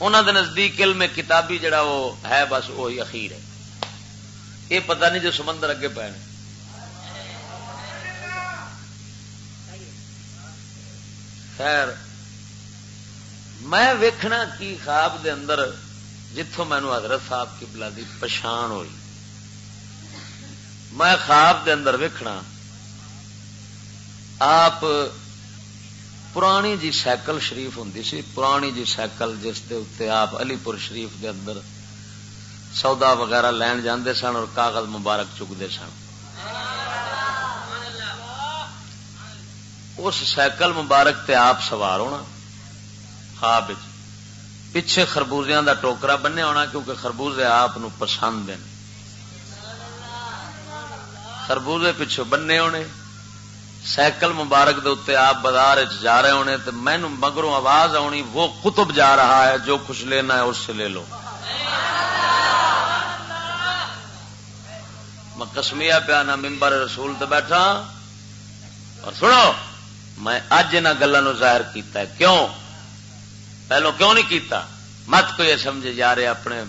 انہوں دے نزدیک علم کتابی جڑا وہ ہے، بس وہی اخیر ہے۔ یہ پتہ نہیں جو سمندر اگے پے خیر، میں ویکھنا کی خواب دے اندر جتوں مینو حضرت صاحب کی بلادی پچھان ہوئی۔ میں خواب دے اندر ویکھنا، آپ پرانی جی سائیکل شریف ہوں سی، پرانی جی سائیکل جس کے اتنے آپ علی پور شریف دے اندر سودا وغیرہ لین جاندے سن اور کاغذ مبارک چکتے سن۔ اس سائیکل مبارک تے آپ سوار ہونا، خواب پیچھے خربوزیاں دا ٹوکرا بنیا ہونا کیونکہ خربوزے آپ پسند ہیں۔ خربوزے پیچھے بننے ہونے۔ سائیکل مبارک دے اتنے آپ بازار جا رہے ہونے تو مینو مگروں آواز آنی وہ کتب جا رہا ہے، جو کچھ لینا ہے اس سے لے لو۔ میں کسمیا پیا نہ ممبر رسول تو بیٹھا اور سنو، میں اج ان گلوں ظاہر کیتا ہے۔ کیوں؟ پہلو کیوں نہیں کیتا؟ مت کو یہ سمجھے جا رہے اپنے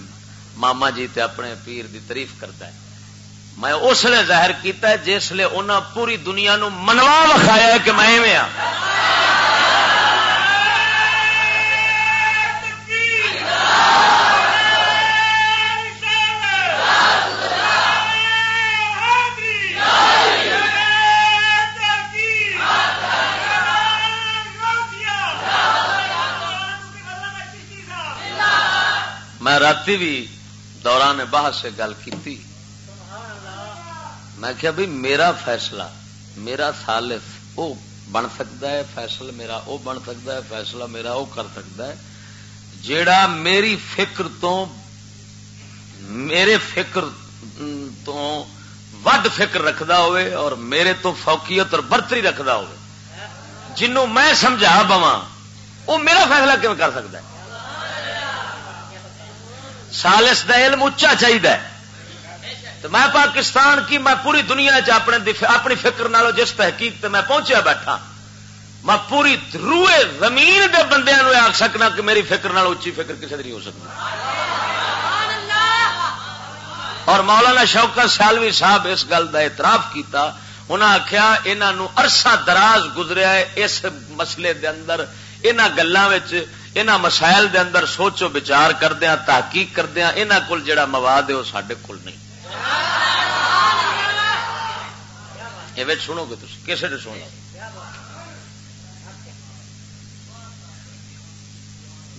ماما جی تے اپنے پیر دی تعریف کرتا ہے۔ میں اس لیے ظاہر کیتا ہے جس لیے انہوں پوری دنیا نو منوا وکھایا کہ میں ایویں میں رات بھی دوران باہر سے گل کی میں کیا بھائی میرا فیصلہ، میرا سالف، وہ بن سکتا ہے، فیصلہ میرا، وہ بن سکتا ہے، فیصلہ میرا، وہ کر سکتا ہے۔ جیڑا میری فکر تو، میرے فکر تو ود فکر رکھدا ہوئے اور میرے تو فوقیت اور برتری رکھدا ہوئے۔ جنوں میں سمجھا بواں، وہ میرا فیصلہ کیوں کر سکتا ہے؟ سالس کا علم اچا چاہیے تو میں پاکستان کی میں پوری دنیا اپنے اپنی فکر نالو جس تحقیق تے میں پہنچیا بیٹھا، میں پوری روئے زمین کے بندے آخ سکنا کہ میری فکر نال اچھی فکر کسی نہیں ہو سکتی اور مولانا شوکت سالوی صاحب اس گل کا اعتراف کیتا، انہاں آخیا انہوں عرصہ دراز گزریا ہے اس مسئلے دے اندر انہوں گلوں ان مسائل دے اندر سوچو بچار کردیا تحقیق کردیا یہاں کول جڑا مواد ہے وہ سڈے کول نہیں۔ یہ سنو گے تھی کسے نے سنو؟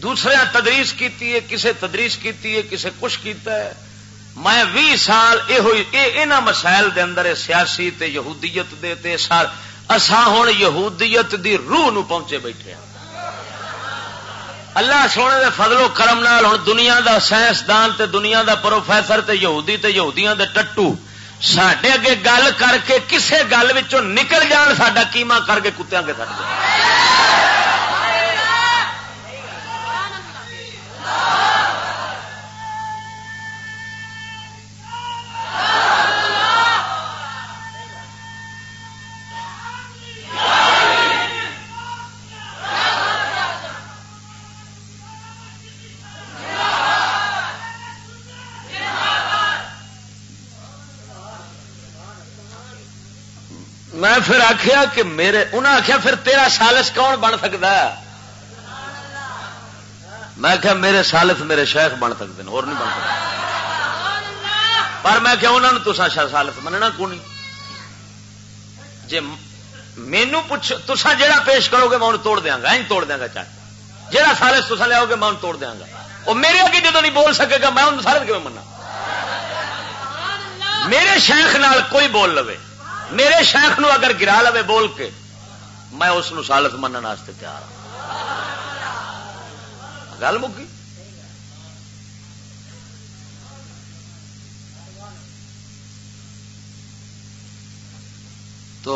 دوسرے تدریس کیتی ہے، کسے تدریس کیتی ہے، کسے کچھ کیتا ہے۔ میں بھی سال یہ مسائل دے اندر سیاسی تے یہودیت دے تے سال اسا ہوں یہودیت دی روح نو پہنچے بیٹھے ہیں اللہ سونے دے فضل و کرم نال ہوں دنیا دا سائنسدان تے دنیا دا پروفیسر تے یہودی تے یہودیاں دے ٹٹو سڈے اگے گل کر کے کسے گل نکل جان سا کیما کر کے کتیا کے سٹ میں پھر آخیا کہ میرے انہیں آخیا پھر تیرا سالس کون بن سکتا ہے؟ میں کیا میرے سالس میرے شیخ بن سکتے ہیں، اور نہیں بن سکتے پر میں کیا انہوں نے تسا سالس مننا کو نہیں جی مینو پوچھ تسا جہاں پیش کرو گے میں انہوں توڑ دیا گا توڑ دیا گا چاہے۔ جہاں سالس تسا لیا گے میں انہوں توڑ دیا گا۔ وہ میرے اگے جدو نہیں بول سکے گا، میں انہوں سالس کیوں مننا؟ میرے شیخ نال کوئی بول لو میرے شیخ نو اگر گرا لو بول کے، میں اس سالت منع تیار ہوں گل مکی؟ تو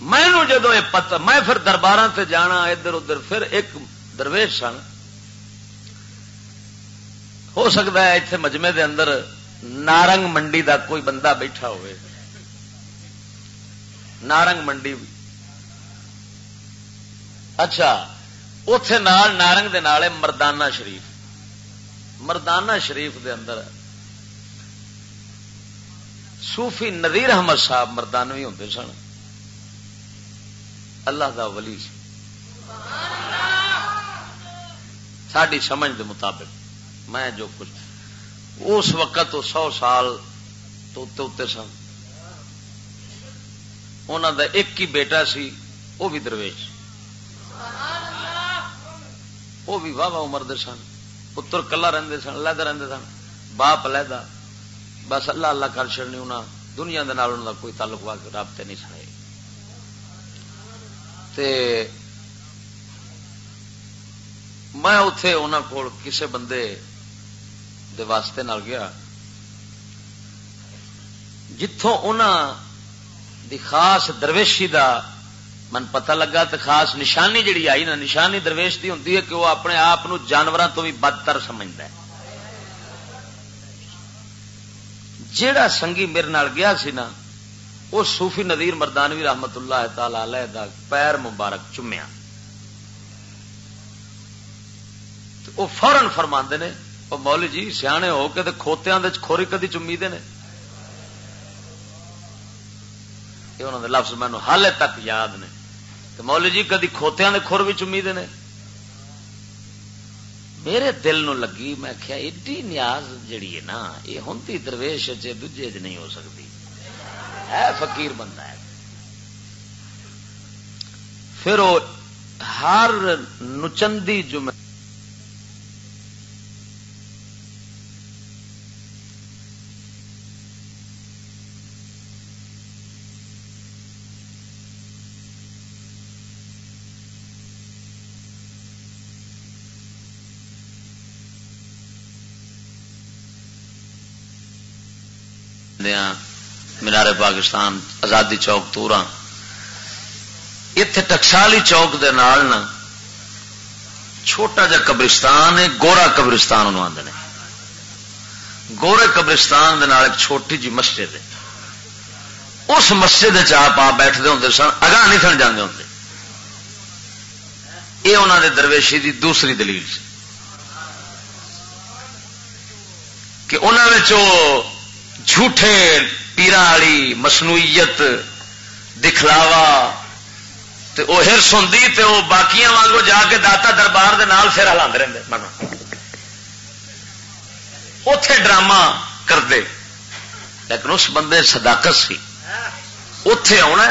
میں جدو یہ پتا میں پھر دربار سے جانا، ادھر ادھر پھر ایک درویش سن۔ ہو سکتا ہے اتنے مجمے دے اندر نارنگ منڈی دا کوئی بندہ بیٹھا ہوئے۔ نارنگ منڈی بھی اچھا اتے نال نارنگ دے نال مردانہ شریف۔ مردانہ شریف دے اندر صوفی ندیر احمد صاحب مردانوی ہوں سن۔ اللہ دا ولی ساری سمجھ دے مطابق میں جو کچھ اس وقت تو سو سال تو سن۔ انہوں دا ایک ہی بیٹا سی وہ بھی درویش۔ وہ بھی واہ واہ عمر دے سن، پتر کلا رہتے سن لہدا رہتے سن، باپ لہدا بس اللہ اللہ کر چڑنی انہیں دنیا دے نال دا کوئی تعلق وا رابطے نہیں سنے تے میں اتے انہوں کو کسے بندے دے واسطے نال گیا۔ جتوں انہوں دی خاص درویشی دا من پتہ لگا تو خاص نشانی جڑی آئی نا، نشانی درویش کی ہوں کہ وہ اپنے آپ جانوروں تو بھی بدتر سمجھتا ہے۔ جیڑا سنگی میرے نال گیا سی نا، وہ صوفی ندیر مردانوی رحمت اللہ تعالی دا پیر مبارک چومیا۔ وہ فورن فرما نے وہ مولی جی سیانے ہو کے کھوتیاں کھوری کدی چومی دے یہ انہوں نے لفظ مینو حال تک یاد نے۔ تو مولی جی کدی کھوتیاں دے کھور بھی چومی دے میرے دل نو لگی، میں کیا ایڈی نیاز جڑی ہے نا، یہ ہوں درویش دجے چ نہیں ہو سکتی۔ ہے فقیر بندہ ہے۔ پھر وہ ہر نچندی جمع مینارے پاکستان، آزادی چوک تورا۔ اتے ٹکسالی چوک دے نال نا چھوٹا جا قبرستان ہے، گورا قبرستان انہوں آدھے گورے قبرستان دے نال ایک چھوٹی جی مسجد ہے۔ اس مسجد آپ آپ بیٹھتے ہوں سن، اگاں نہیں سن جانے ہوں یہ انہوں نے درویشی دی دوسری دلیل سے کہ انہوں جھوٹے پیرا والی مصنوعیت دکھلاوا وہ ہرس ہوں تو وہ باقی وگوں جا کے داتا دربار دے نال پھر ہلا رہے من اتے ڈرامہ کرتے لیکن اس بندے صداقت سی۔ اتے آنا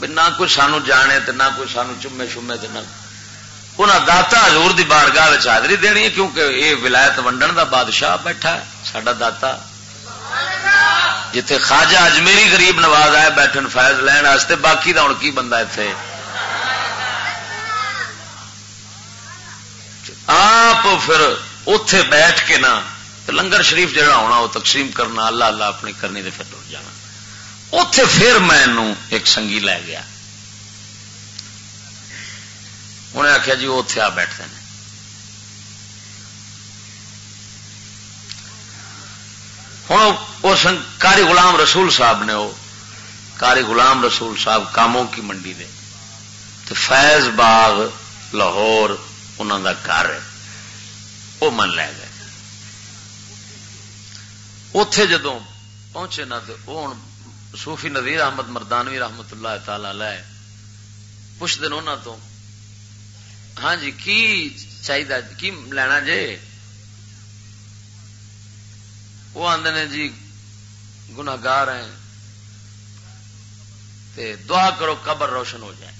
نہ کوئی سانو جانے نہ کوئی سانو چومے شومے نہ۔ انہیں داتا ہزور کی بارگاہ حاضری دینی ہے کیونکہ یہ ولایت ونڈن دا بادشاہ بیٹھا ہے۔ سڈا داتا جتھے خواجہ اجمیری غریب نواز آئے بیٹھن فائز لین واسطے باقی دا ہوں کی بندہ اتنے آپ پھر اتے بیٹھ کے نا لنگر شریف جہاں آنا وہ تقسیم کرنا، اللہ اللہ اپنی کرنی دے پھر ٹر جانا۔ اتے پھر میں ایک سنگی لے گیا۔ انہیں آخیا جی وہ اتے آ بیٹھتے ہیں ہوں اس کاری غلام رسول صاحب نے وہ، کاری غلام رسول صاحب کاموں کی منڈی دے۔ تو فیض باغ، لاہور انہوں کا گھر ہے۔ وہ من لے گئے۔ اتے جدو پہنچے نا تو وہ ہوں صوفی نظیر احمد مردانوی رحمت اللہ تعالی لے پوچھتے انہوں تو ہاں جی کی چاہیے کی لینا جے وہ آدھے نے جی گناگار ہیں، تے دعا کرو قبر روشن ہو جائے۔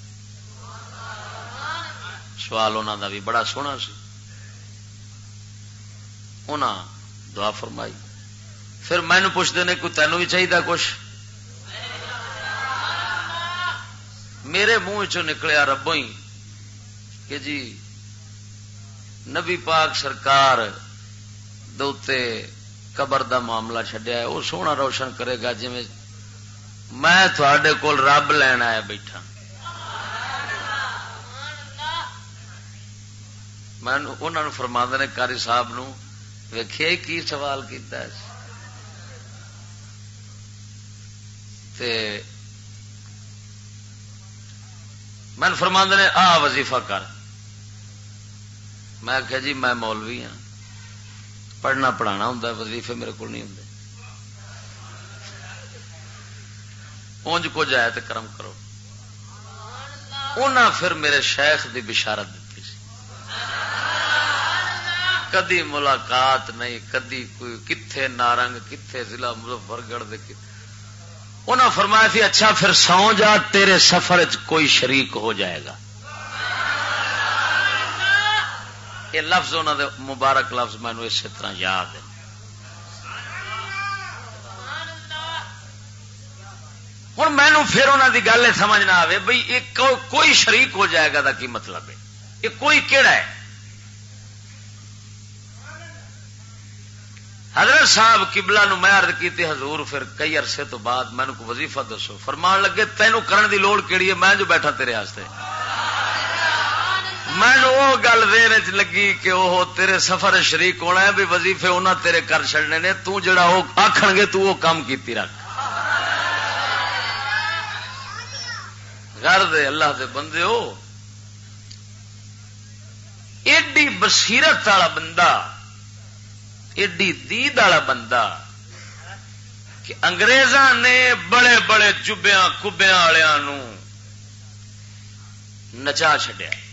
سوال انہوں کا بھی بڑا سونا سی۔ انہاں دعا فرمائی۔ پھر مینو پوچھتے ہیں کوئی تینوں بھی چاہیے کچھ؟ میرے منہ چ نکلیا ربو ہی کہ جی نبی پاک سرکار دوتے قبر دا معاملہ چڈیا ہے، وہ سونا روشن کرے گا جی میں تھوڑے کول رب لینا ہے بیٹھا۔ میں انہوں نے فرما نے کاری صاحب نو ویخیا کی سوال کیتا ہے۔ تے میں فرما نے، آ وظیفہ کر۔ میں آخیا جی میں مولوی ہاں۔ پڑھنا پڑھانا ہوں وظیفے میرے کو نہیں ہوں اونج کو جائے تو کرم کرو۔ انہاں پھر میرے شیخ دی بشارت دیتی سی۔ کدی ملاقات نہیں، کدی کوئی، کتھے نارنگ، کتھے ضلع مظفر گڑھ انہاں فرمایا تھی اچھا پھر سو جا، تیرے سفر کوئی شریک ہو جائے گا۔ یہ لفظ انہوں دے مبارک لفظ مینو اسی طرح یاد ہے۔ ہوں مینو پھر انہوں کی گل سمجھ نہ آئے بھائی یہ کوئی شریک ہو جائے گا دا کی مطلب ہے؟ یہ کوئی کہڑا ہے؟ حضرت صاحب کبلا نو میں ارد کی حضور، پھر کئی عرصے تو بعد مینو کو وظیفہ دسو۔ فرمان لگے، تینوں کرن دی لوڑ کیڑی ہے؟ میں جو بیٹھا تیرے واسطے۔ میں وہ گل دیر لگی کہ وہ تیرے سفر شریک ہونا ہے، بھی وظیفے انہیں تیرے کر چڑنے نے۔ تو جڑا وہ آخ گے، تو وہ کام کیتی رکھ۔ گھر دے اللہ دے بندے ہو ایڈی بصیرت والا بندہ، ایڈی دید والا بندہ کہ انگریزاں نے بڑے بڑے جبیا کبیا والوں نچا چڈیا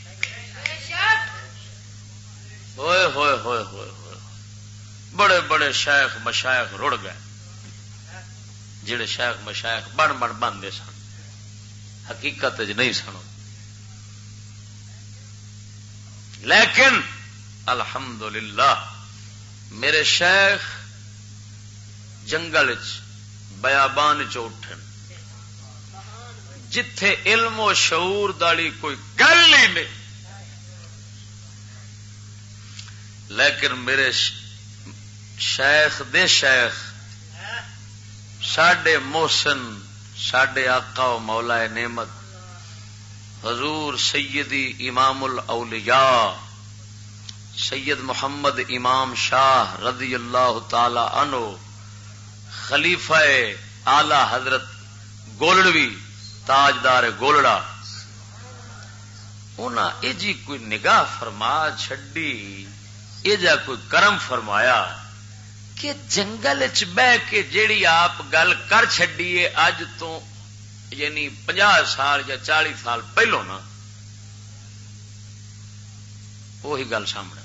ہوئے ہوئے ہوئے ہوئے ہوئے۔ بڑے بڑے شیخ مشائق رڑ گئے۔ جڑے شیخ مشائق بن بن بنتے سن۔ حقیقت نہیں سنو۔ لیکن الحمدللہ، میرے شیخ جنگل بیابان چٹھن جتھے علم و شعور دالی کوئی گل ہی نہیں لیکن میرے شیخ دے شیخ، ساڈے محسن سڈے آقا و مولا نعمت، حضور سیدی امام الاولیاء، سید محمد امام شاہ رضی اللہ تعالی عنہ، خلیفہ آلہ حضرت گولڑوی، تاجدار گولڑا۔ انہیں جی کوئی نگاہ فرما چڈی یہ جا کوئی کرم فرمایا کہ جنگل چ بہ کے جیڑی آپ گل کر چڈیے اج تو یعنی پنجا سال یا چالی سال پہلو نا وہی گل سامنے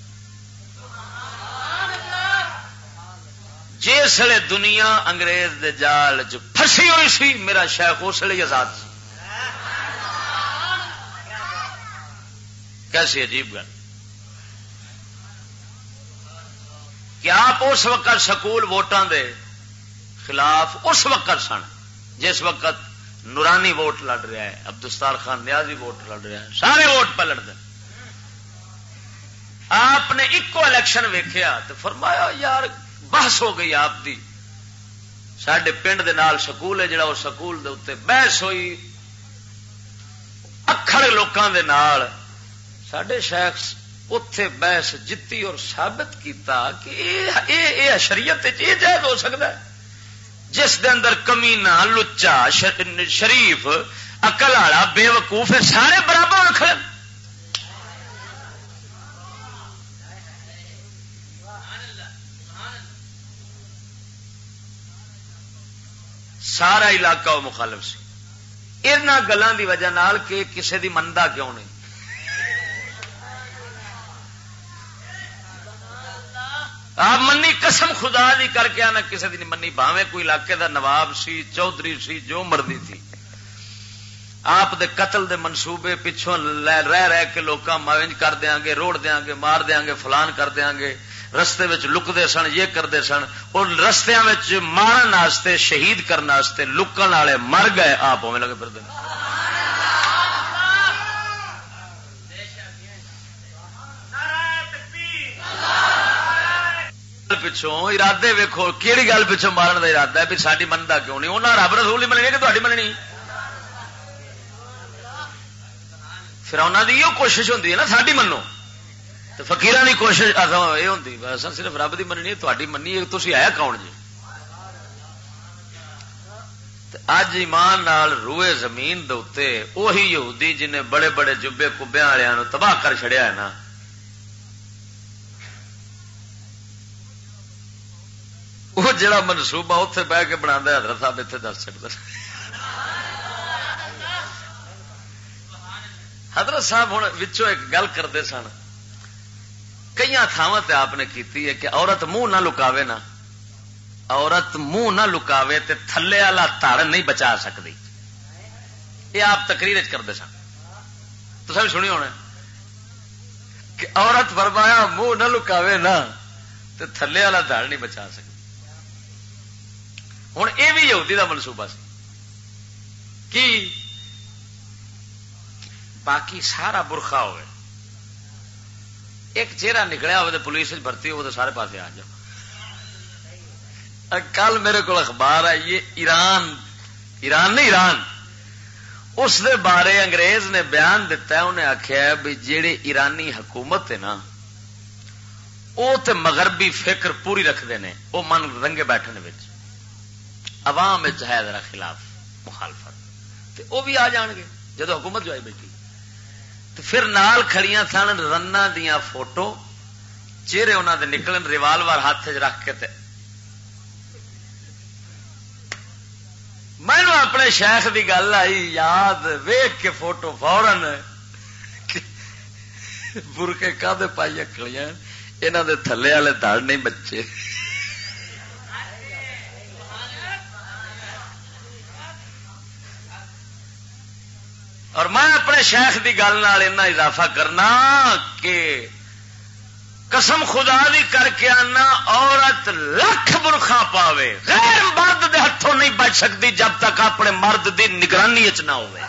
جسے دنیا انگریز دے جال چ پھسی ہوئی سی میرا شیخ اس لیے آزاد سی کیسی عجیب گل کہ آپ اس وقت سکول ووٹان دے خلاف اس وقت سن، جس وقت نورانی ووٹ لڑ رہا ہے، عبدالستار خان نیازی ووٹ لڑ رہا ہے، سارے ووٹ پہ لڑ آپ نے ایکو الیکشن ویکیا تو فرمایا، یار، بحث ہو گئی آپ دی۔ سڈے پنڈ دے نال سکول ہے، جڑا وہ سکول دے اتنے بحث ہوئی۔ اکھڑ لوکاں دے نال سڈے شیخ اتے بحث جتی اور ثابت کیتا کہ شریعت یہ جائز ہو سکتا ہے۔ جس دے اندر کمینا لچا شریف اقل والا بے وقوف سارے برابر رکھ سارا علاقہ وہ مخالف سی۔ ان گلوں کی وجہ کہ کسی کی منتا کیوں نہیں؟ آپ منی قسم خدا دی کر کے آنا، کسی دن منی باوے کوئی علاقے دا نواب سی، چودھری سی، جو مرضی تھی۔ آپ دے قتل دے منصوبے پچھوں رہ رہ کے لوگ مونج کر دیا گے، روڑ دیا گے، مار دیا گے، فلان کر دیا گے۔ رستے وچ لکتے سن، یہ کرتے سن۔ اور رستیا مارن واسطے، شہید کرنے لکن والے مر گئے، آپ لگے پھر پچھوں ارادے ویکو کہڑی گل پچھوں مارن کا ارادہ ہے بھی ساری منتا کیوں نہیں انہیں رب رسول نہیں مننی کہ تاری مننی پھر انہوں کی یہ کوشش ہوتی ہے نا ساری منو تو فکیر کی کوشش یہ ہوتی صرف رب کی مننی تاری منی تھی آیا کون جی اج ایمان نال روئے زمین دے وہی یہودی جنہیں بڑے بڑے جبے کبیا والوں تباہ کر چڑیا ہے نا وہ جڑا منصوبہ اتے بہ کے بنا حضرت صاحب اتنے دس سکتا حضرت صاحب ہوں ایک گل کرتے سن کئی تھاواں آپ نے کیتی ہے کہ عورت منہ نہ لکاوے نا عورت منہ نہ لکاوے تے تھلے والا تڑ نہیں بچا سکتی یہ آپ تقریر کرتے سن تو سب سنی ہونا کہ عورت فرمایا منہ نہ لکاوے نا تے تھلے والا تڑ نہیں بچا سکتی ہوں یہ بھی یہودی کا منصوبہ سی۔ کی؟ باقی سارا برخا ہوئے۔ ایک چہرہ نکلیا ہو پولیس بھرتی ہو تو سارے پاسے آ جاؤ۔ کل میرے کو اخبار آئی ہے ایران ایران نہیں، ایران۔ اس دے بارے انگریز نے بیان دتا ہے، انہیں آخیا بھی جیڑے ایرانی حکومت ہے نا وہ تو مغربی فکر پوری رکھتے ہیں وہ من رنگے بیٹھنے عوام ہے ذرا خلاف مخالفت۔ وہ بھی آ جان گے، جدو حکومت جو آئی بیٹھی۔ تو پھر نال کھڑیاں سن رن دیا فوٹو، چہرے انہوں دے نکلن ریوالور ہاتھ رکھ کے تے۔ مینو اپنے شیخ کی گل آئی، یاد ویخ کے فوٹو فورن برکے کا پائی اکلیاں یہاں دے تھلے والے دڑ نہیں بچے۔ اور میں اپنے شیخ کی گل اضافہ کرنا کہ قسم خدا دی کر کے آنا، عورت لکھ برخا پاوے۔ غیر مرد دے ہاتھوں نہیں بچ سکتی جب تک اپنے مرد دی نگرانی چ نہ ہوئے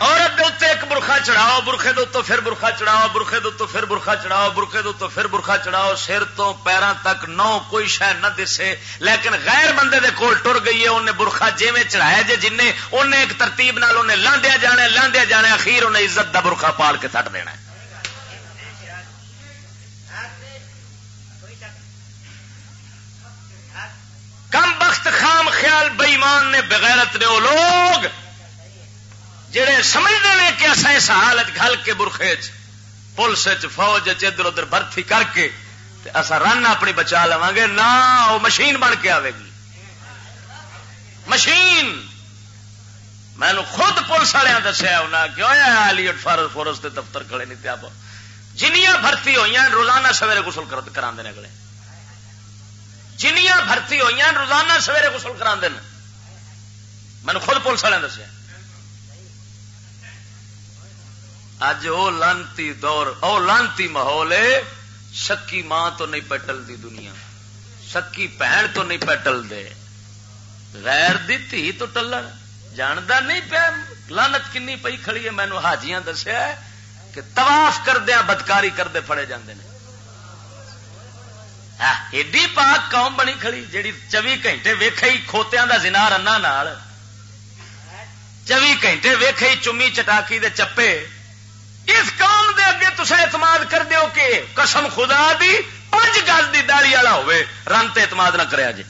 عورت دے اتنے ایک برخا چڑھاؤ، برخے دے پھر برخا چڑھاؤ، برخے دے پھر برخا چڑھاؤ، برخے دے پھر برخا چڑھاؤ، سر تو پیروں تک نو کوئی شہ نہ دسے۔ لیکن غیر بندے دے کول ٹر گئی ہے، انہیں برخا جیویں چڑھایا جی جن انہیں ایک ترتیب نال انہیں لاندیا جانا لاندیا جانا اخیر انہیں عزت دا برخا پال کے تٹ دینا کم بخت خام خیال بئیمان نے، بغیرت نے وہ لوگ جڑے سمجھتے ہیں کہ اصا اس حالت گل کے برخے پولیس فوج ادھر ادھر برتھی کر کے اصا رن اپنی بچا لوا گے نہ وہ مشین بن کے آئے گی۔ مشین! میں خود پولیس والے دسیا انہیں کہ فارس فورس کے دفتر کھڑے نہیں پیا جنیاں بھرتی ہوئی روزانہ سویرے گسل کرا اگلے۔ جنیاں بھرتی ہوئی روزانہ سویرے گسل کرا میں خود پولیس والے دسیا۔ اج وہ لانتی دور، او لانتی ماحول ہے سکی ماں تو نہیں پٹل دی دنیا سکی بہن تو نہیں پٹل دے۔ غیر دی تھی تو ٹلن۔ جاندا نہیں پیا لانت کنی پئی کھڑی ہے مینو حاجیاں دسیا کہ طواف کردیا بدکاری کرتے فڑے جاندے نے۔ ہاں، ایڈی پاک قوم بنی کھڑی جیڑی چوی گھنٹے ویخ کھوتیاں دا زنا رنا چوی گھنٹے ویخ چمی چٹاکی دے چپے۔ اس قوم دے اگے تصا اعتماد کر دیو کہ قسم خدا دی پانچ گز دی داڑی والا ہوے رن تے اعتماد نہ کریا جی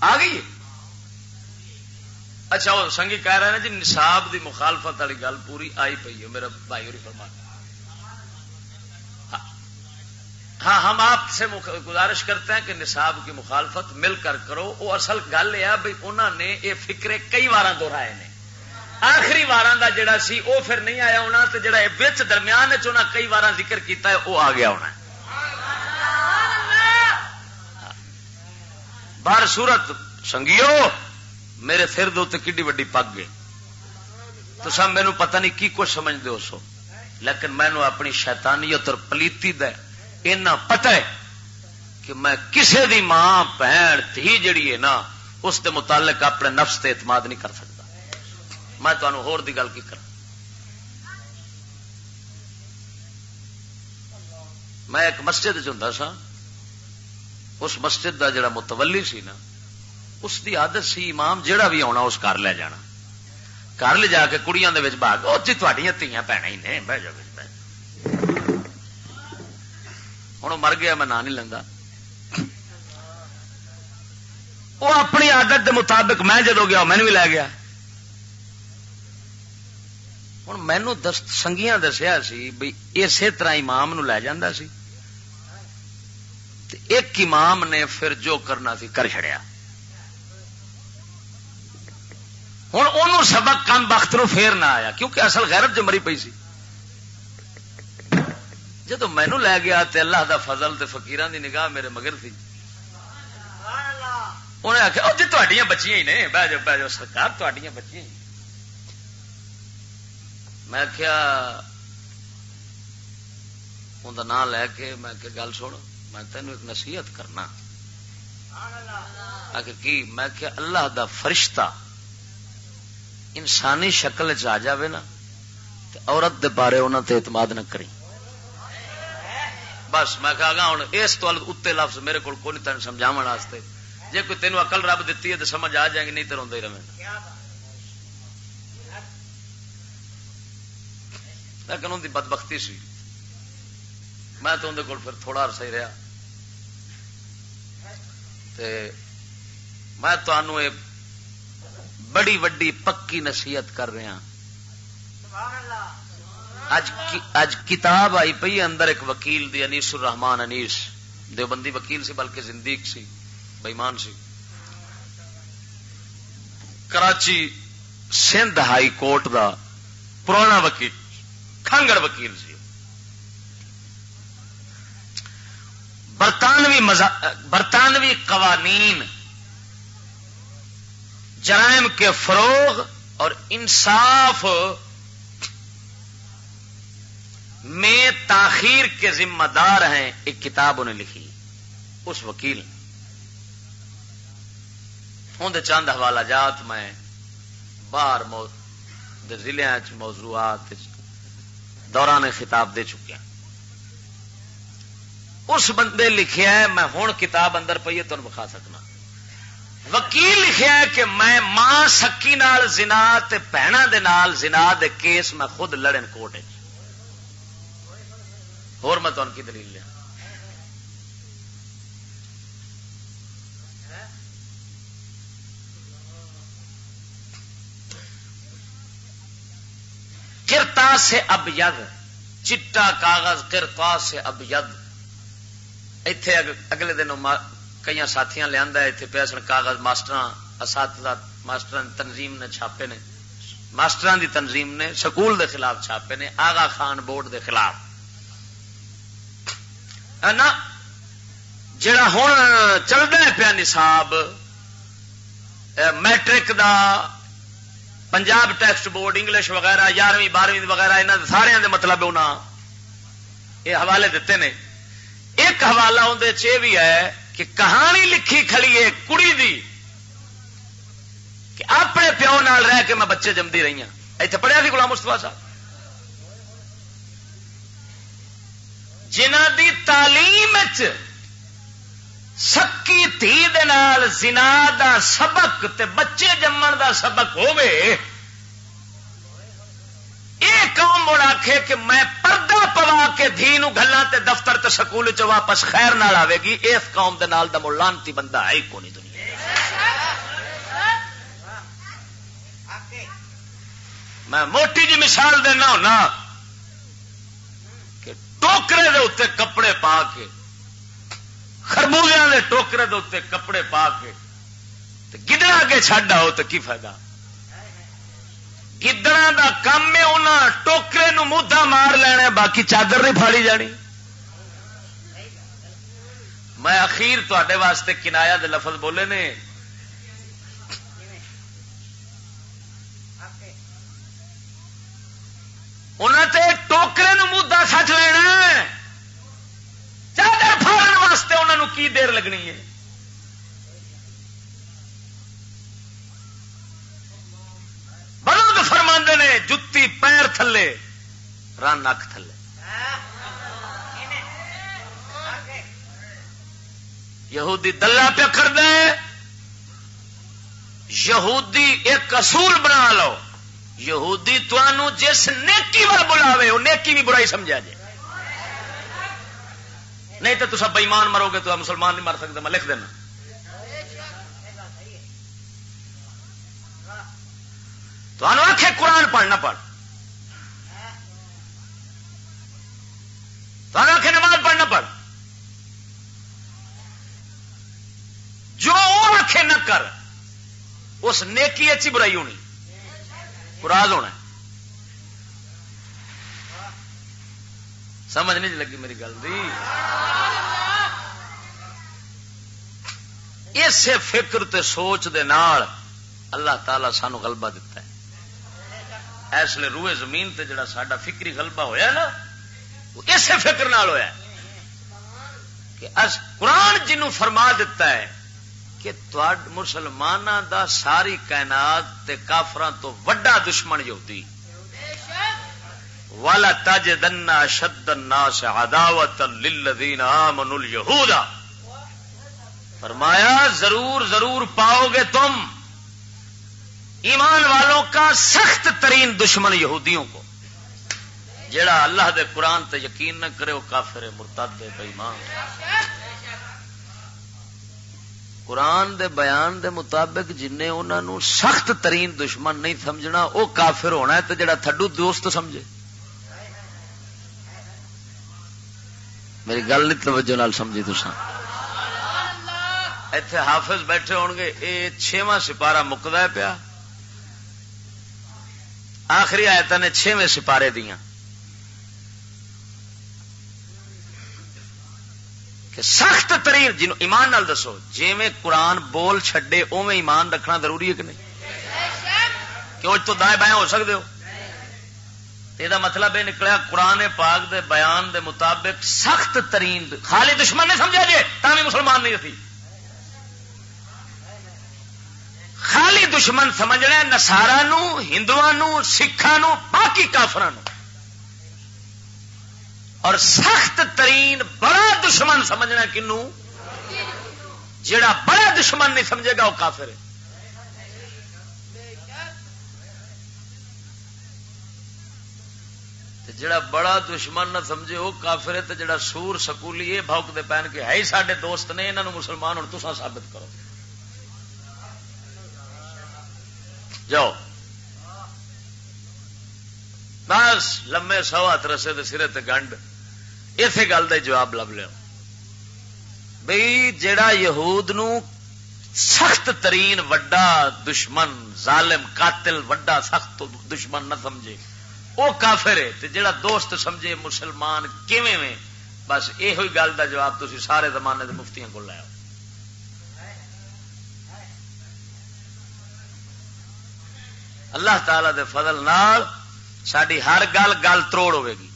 آ گئی اچھا وہ سنگی کہہ رہے ہیں جی نصاب دی مخالفت والی گل پوری آئی پی ہے، میرا بھائی ہوئی فرما ہاں ہم آپ سے گزارش کرتے ہیں کہ نصاب کی مخالفت مل کر کرو۔ وہ اصل گل یہ بھائی انہوں نے یہ فکرے کئی بار دہرائے نے۔ آخری وار کا جڑا سی وہ پھر نہیں آیا ہونا تو جڑا بچ درمیان چنا کئی بار ذکر کیتا ہے وہ آ گیا ہونا بار سورت، سنگیو، میرے سر دے کڈی وڈی پگ گئے تو سب مینو پتہ نہیں کی کچھ سمجھتے ہو سو، لیکن مینو اپنی شیطانیت اور پلیتی د دے پتا ہے کہ میں کسے دی ماں، بہن تھی جڑی ہے نا، اس دے متعلق اپنے نفس تے اعتماد نہیں کر سکتا۔ میں تمہیں ہور دی گل کی کر میں ایک مسجد چ سا اس مسجد دا جڑا متولی سی نا، اس دی عادت سی امام جڑا بھی آنا اس گھر لے جانا۔ گھر لے جا کے کڑیاں دے باغ وہ جی تھوڑی تیاں بھن ہی نے، بہ جاؤ ہوں مر گیا میں نہ نہیں لینا وہ اپنی عادت دے مطابق میں جدو گیا مینو بھی لے گیا۔ ہوں مینو سنگیاں دسیا سی بھائی اسی طرح امام نو لے جانا سی۔ ایک امام نے پھر جو کرنا سی کر چڑیا ہوں ان سبق کم بخت نو پھر نہ آیا، کیونکہ اصل غیرت جو مری پی سی۔ جدو مینو لے گیا تے اللہ دا فضل تے فقیران دی نگاہ میرے مگر تھی۔ انہیں آخیا جی تھوڑیاں بچیاں ہی نے۔ بہ جاؤ بہ جاؤ سرکار تھوڑیاں بچیاں ہی میں کیا ان نام لے کے میں گل سن، میں تینوں ایک نصیحت کرنا۔ آخر کی؟ میں کہ اللہ دا فرشتہ انسانی شکل چ آ جائے نا عورت دے بارے انہوں تے اعتماد نہ کری بس میں کہا گا ہوں، اس تو اتنے لفظ میرے کو نہیں تین سمجھا واسطے۔ جی کوئی تینوں اقل رب دیتی ہے تو سمجھ آ جائے گی، نہیں تو روندے ہی رہے۔ لیکن ان کی بدبختی سی۔ میں تو اندر پھر تھوڑا عرصہ ہی رہا۔ میں تمہوں بڑی وڈی پکی نصیحت کر رہا۔ اج کتاب آئی پی اندر ایک وکیل دی، انیس الرحمان انیس۔ دیوبندی وکیل سی، بلکہ زندگی سی بےمان سی۔ کراچی سندھ ہائی کورٹ دا پرانا وکیل کھانگڑ وکیل سی۔ برطانوی مزا، برطانوی قوانین، جرائم کے فروغ اور انصاف میں تاخیر کے ذمہ دار ہیں، ایک کتاب انہیں لکھی، اس وکیل اندر چند حوالہ جات میں باہر ضلع موضوعات دوران خطاب دے چکے ہیں اس بندے لکھیا ہے، میں ہوں کتاب اندر پی ہے تمہیں بخا سکنا۔ وکیل لکھیا ہے کہ میں ماں سکی نال زنا بہنا دے نال زنا دے کیس میں خود لڑن کوٹ اور میں تمہیں کی دلیل لیا کرتا سے اب ید چٹا کاغذ کرتا سے اب ید اتے اگلے دن کئی ساتھی لیا اتنے پیا سن کاغذ ماسٹر اساتذہ ماسٹر تنظیم نے چھاپے نے ماسٹر دی تنظیم نے سکول دے خلاف چھاپے نے آغا خان بورڈ دے خلاف جڑا ہوں چلتا پیا نصاب میٹرک دا پنجاب ٹیکسٹ بورڈ انگلش وغیرہ یارویں بارہویں وغیرہ یہاں سارے دے مطلب انہوں یہ حوالے دیتے ہیں ایک حوالہ اندر چ بھی ہے کہ کہانی لکھی کھڑی ہے کڑی دی کہ اپنے پیو نال رہ کے میں بچے جمدی رہی ہوں اتنے پڑھیا سی گلام مستفا صاحب جنہ دی تعلیم سکی تھی زنا دا سبق تے بچے جمن دا سبق ہوئے یہ قوم مڑ آخے کہ میں پردہ پوا کے دھی گلا تے دفتر تے سکول چ واپس خیر نال آئے گی، اس قوم دے نال دا ملانتی بندہ ہے کو نہیں دنیا۔ میں موٹی جی مثال دینا ہونا ٹوکرے دے اتنے کپڑے پا کے، خربوزیاں دے ٹوکرے دے اتنے کپڑے پا کے گدڑا کے چڈ آؤ تو کی فائدہ؟ گدڑا دا کام ہے، انہاں ٹوکرے نو مودا مار لینا باقی چادر نہیں پھاڑی جانی۔ میں اخیر تے واسطے کنایا دے لفظ بولے نے انہوں تے ٹوکرے نو مدا سچ لینا چادر پھاڑن واسطے انہوں کی دیر لگنی ہے؟ بلند فرماندے نے، جتی پیر تھلے، رن اک تھلے۔ یہودی دلہ پہ کر دے یہودی ایک اصول بنا لو۔ یہودی تنوع جس نیکی وال بلاوے وہ نیکی بھی برائی سمجھا جائے۔ نہیں تو تصا بےمان مرو گے تو مسلمان نہیں مر سکتے، میں لکھ دینا۔ تو آخ قرآن پڑھنا پڑھ۔ تو آخ نماز پڑھنا پڑھ۔ جو آخ نہ کر، اس نیکی اچھی برائی ہونی۔ پراز ہونا سمجھ نہیں لگی میری گل دی۔ اس فکر تے سوچ دے نال اللہ تعالی سانو غلبہ دیتا ہے۔ اس لیے روئے زمین تے جڑا ساڈا فکری غلبہ ہویا نا، وہ اسے فکر نال ہویا کہ اس قرآن جنوں فرما دیتا ہے کہ مسلمان دا ساری کائنات تے کافران تو وڈا دشمن یہودی۔ والا تج دنا شد الناس عداوت للذین آمنوا فرمایا، ضرور ضرور پاؤ گے تم۔ ایمان والوں کا سخت ترین دشمن یہودیوں کو۔ جڑا اللہ دے قرآن تے یقین نہ کرے، وہ کافر مرتد بے ایمان۔ قرآن دے بیان دے مطابق جن انہوں سخت ترین دشمن نہیں سمجھنا، وہ کافر ہونا ہے تو جڑا تھڈو دوست سمجھے۔ میری گل نہیں توجہ نال سمجھی تو اتے حافظ بیٹھے ہو گے یہ چھواں سپارا مکد پیا۔ آخری آیت نے چھویں سپارے دیا سخت ترین جن ایمان نال دسو جی میں قرآن بول چھڈے اوے ایمان رکھنا ضروری ہے کہ نہیں؟ کیوں تو دائیں بائیں ہو سکتے ہو؟ یہ مطلب یہ نکلا قرآن پاک دے بیان دے مطابق سخت ترین خالی دشمن نے سمجھا جی بھی مسلمان نہیں تھی۔ خالی دشمن سمجھنا نسارا ہندو سکھان باقی کافران اور سخت ترین بڑا دشمن سمجھنا کنو؟ جڑا بڑا دشمن نہیں سمجھے گا وہ کافر ہے۔ جڑا بڑا دشمن نہ سمجھے وہ کافر ہے تو جڑا سور سکولی یہ دے پہن کے ہے ہی سارے دوست نے یہاں مسلمان ہوں تصا ثابت کرو۔ جاؤ۔ بس لمے سو ہاتھ رسے سرے گنڈ۔ اسی گل کا جواب لب لیا بھائی جڑا یہود نو سخت ترین وڈا دشمن، ظالم، قاتل وڈا سخت دشمن نہ سمجھے وہ کافر ہے جڑا دوست سمجھے مسلمان کیویں میں بس یہ گل کا جواب تھی سارے زمانے کے مفتیاں کو لیا اللہ تعالی دے فضل نال ساری ہر گل گل تروڑ ہوے گی۔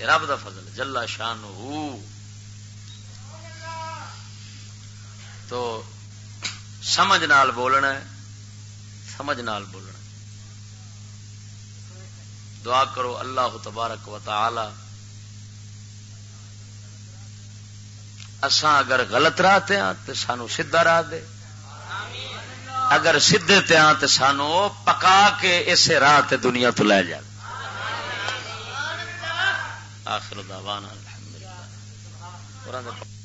رب دا فضل جلا شان تو سمجھ نال بولنا ہے سمجھ نال بولنا دعا کرو اللہ تبارک و تعالی اساں اگر غلط راہ تے ہاں تو سانو سیدھا راہ دے۔ اگر سیدھے تے ہاں تو سانو پکا کے اسے راہ تے دنیا تو لے جائے آخر دعوانا الحمدللہ۔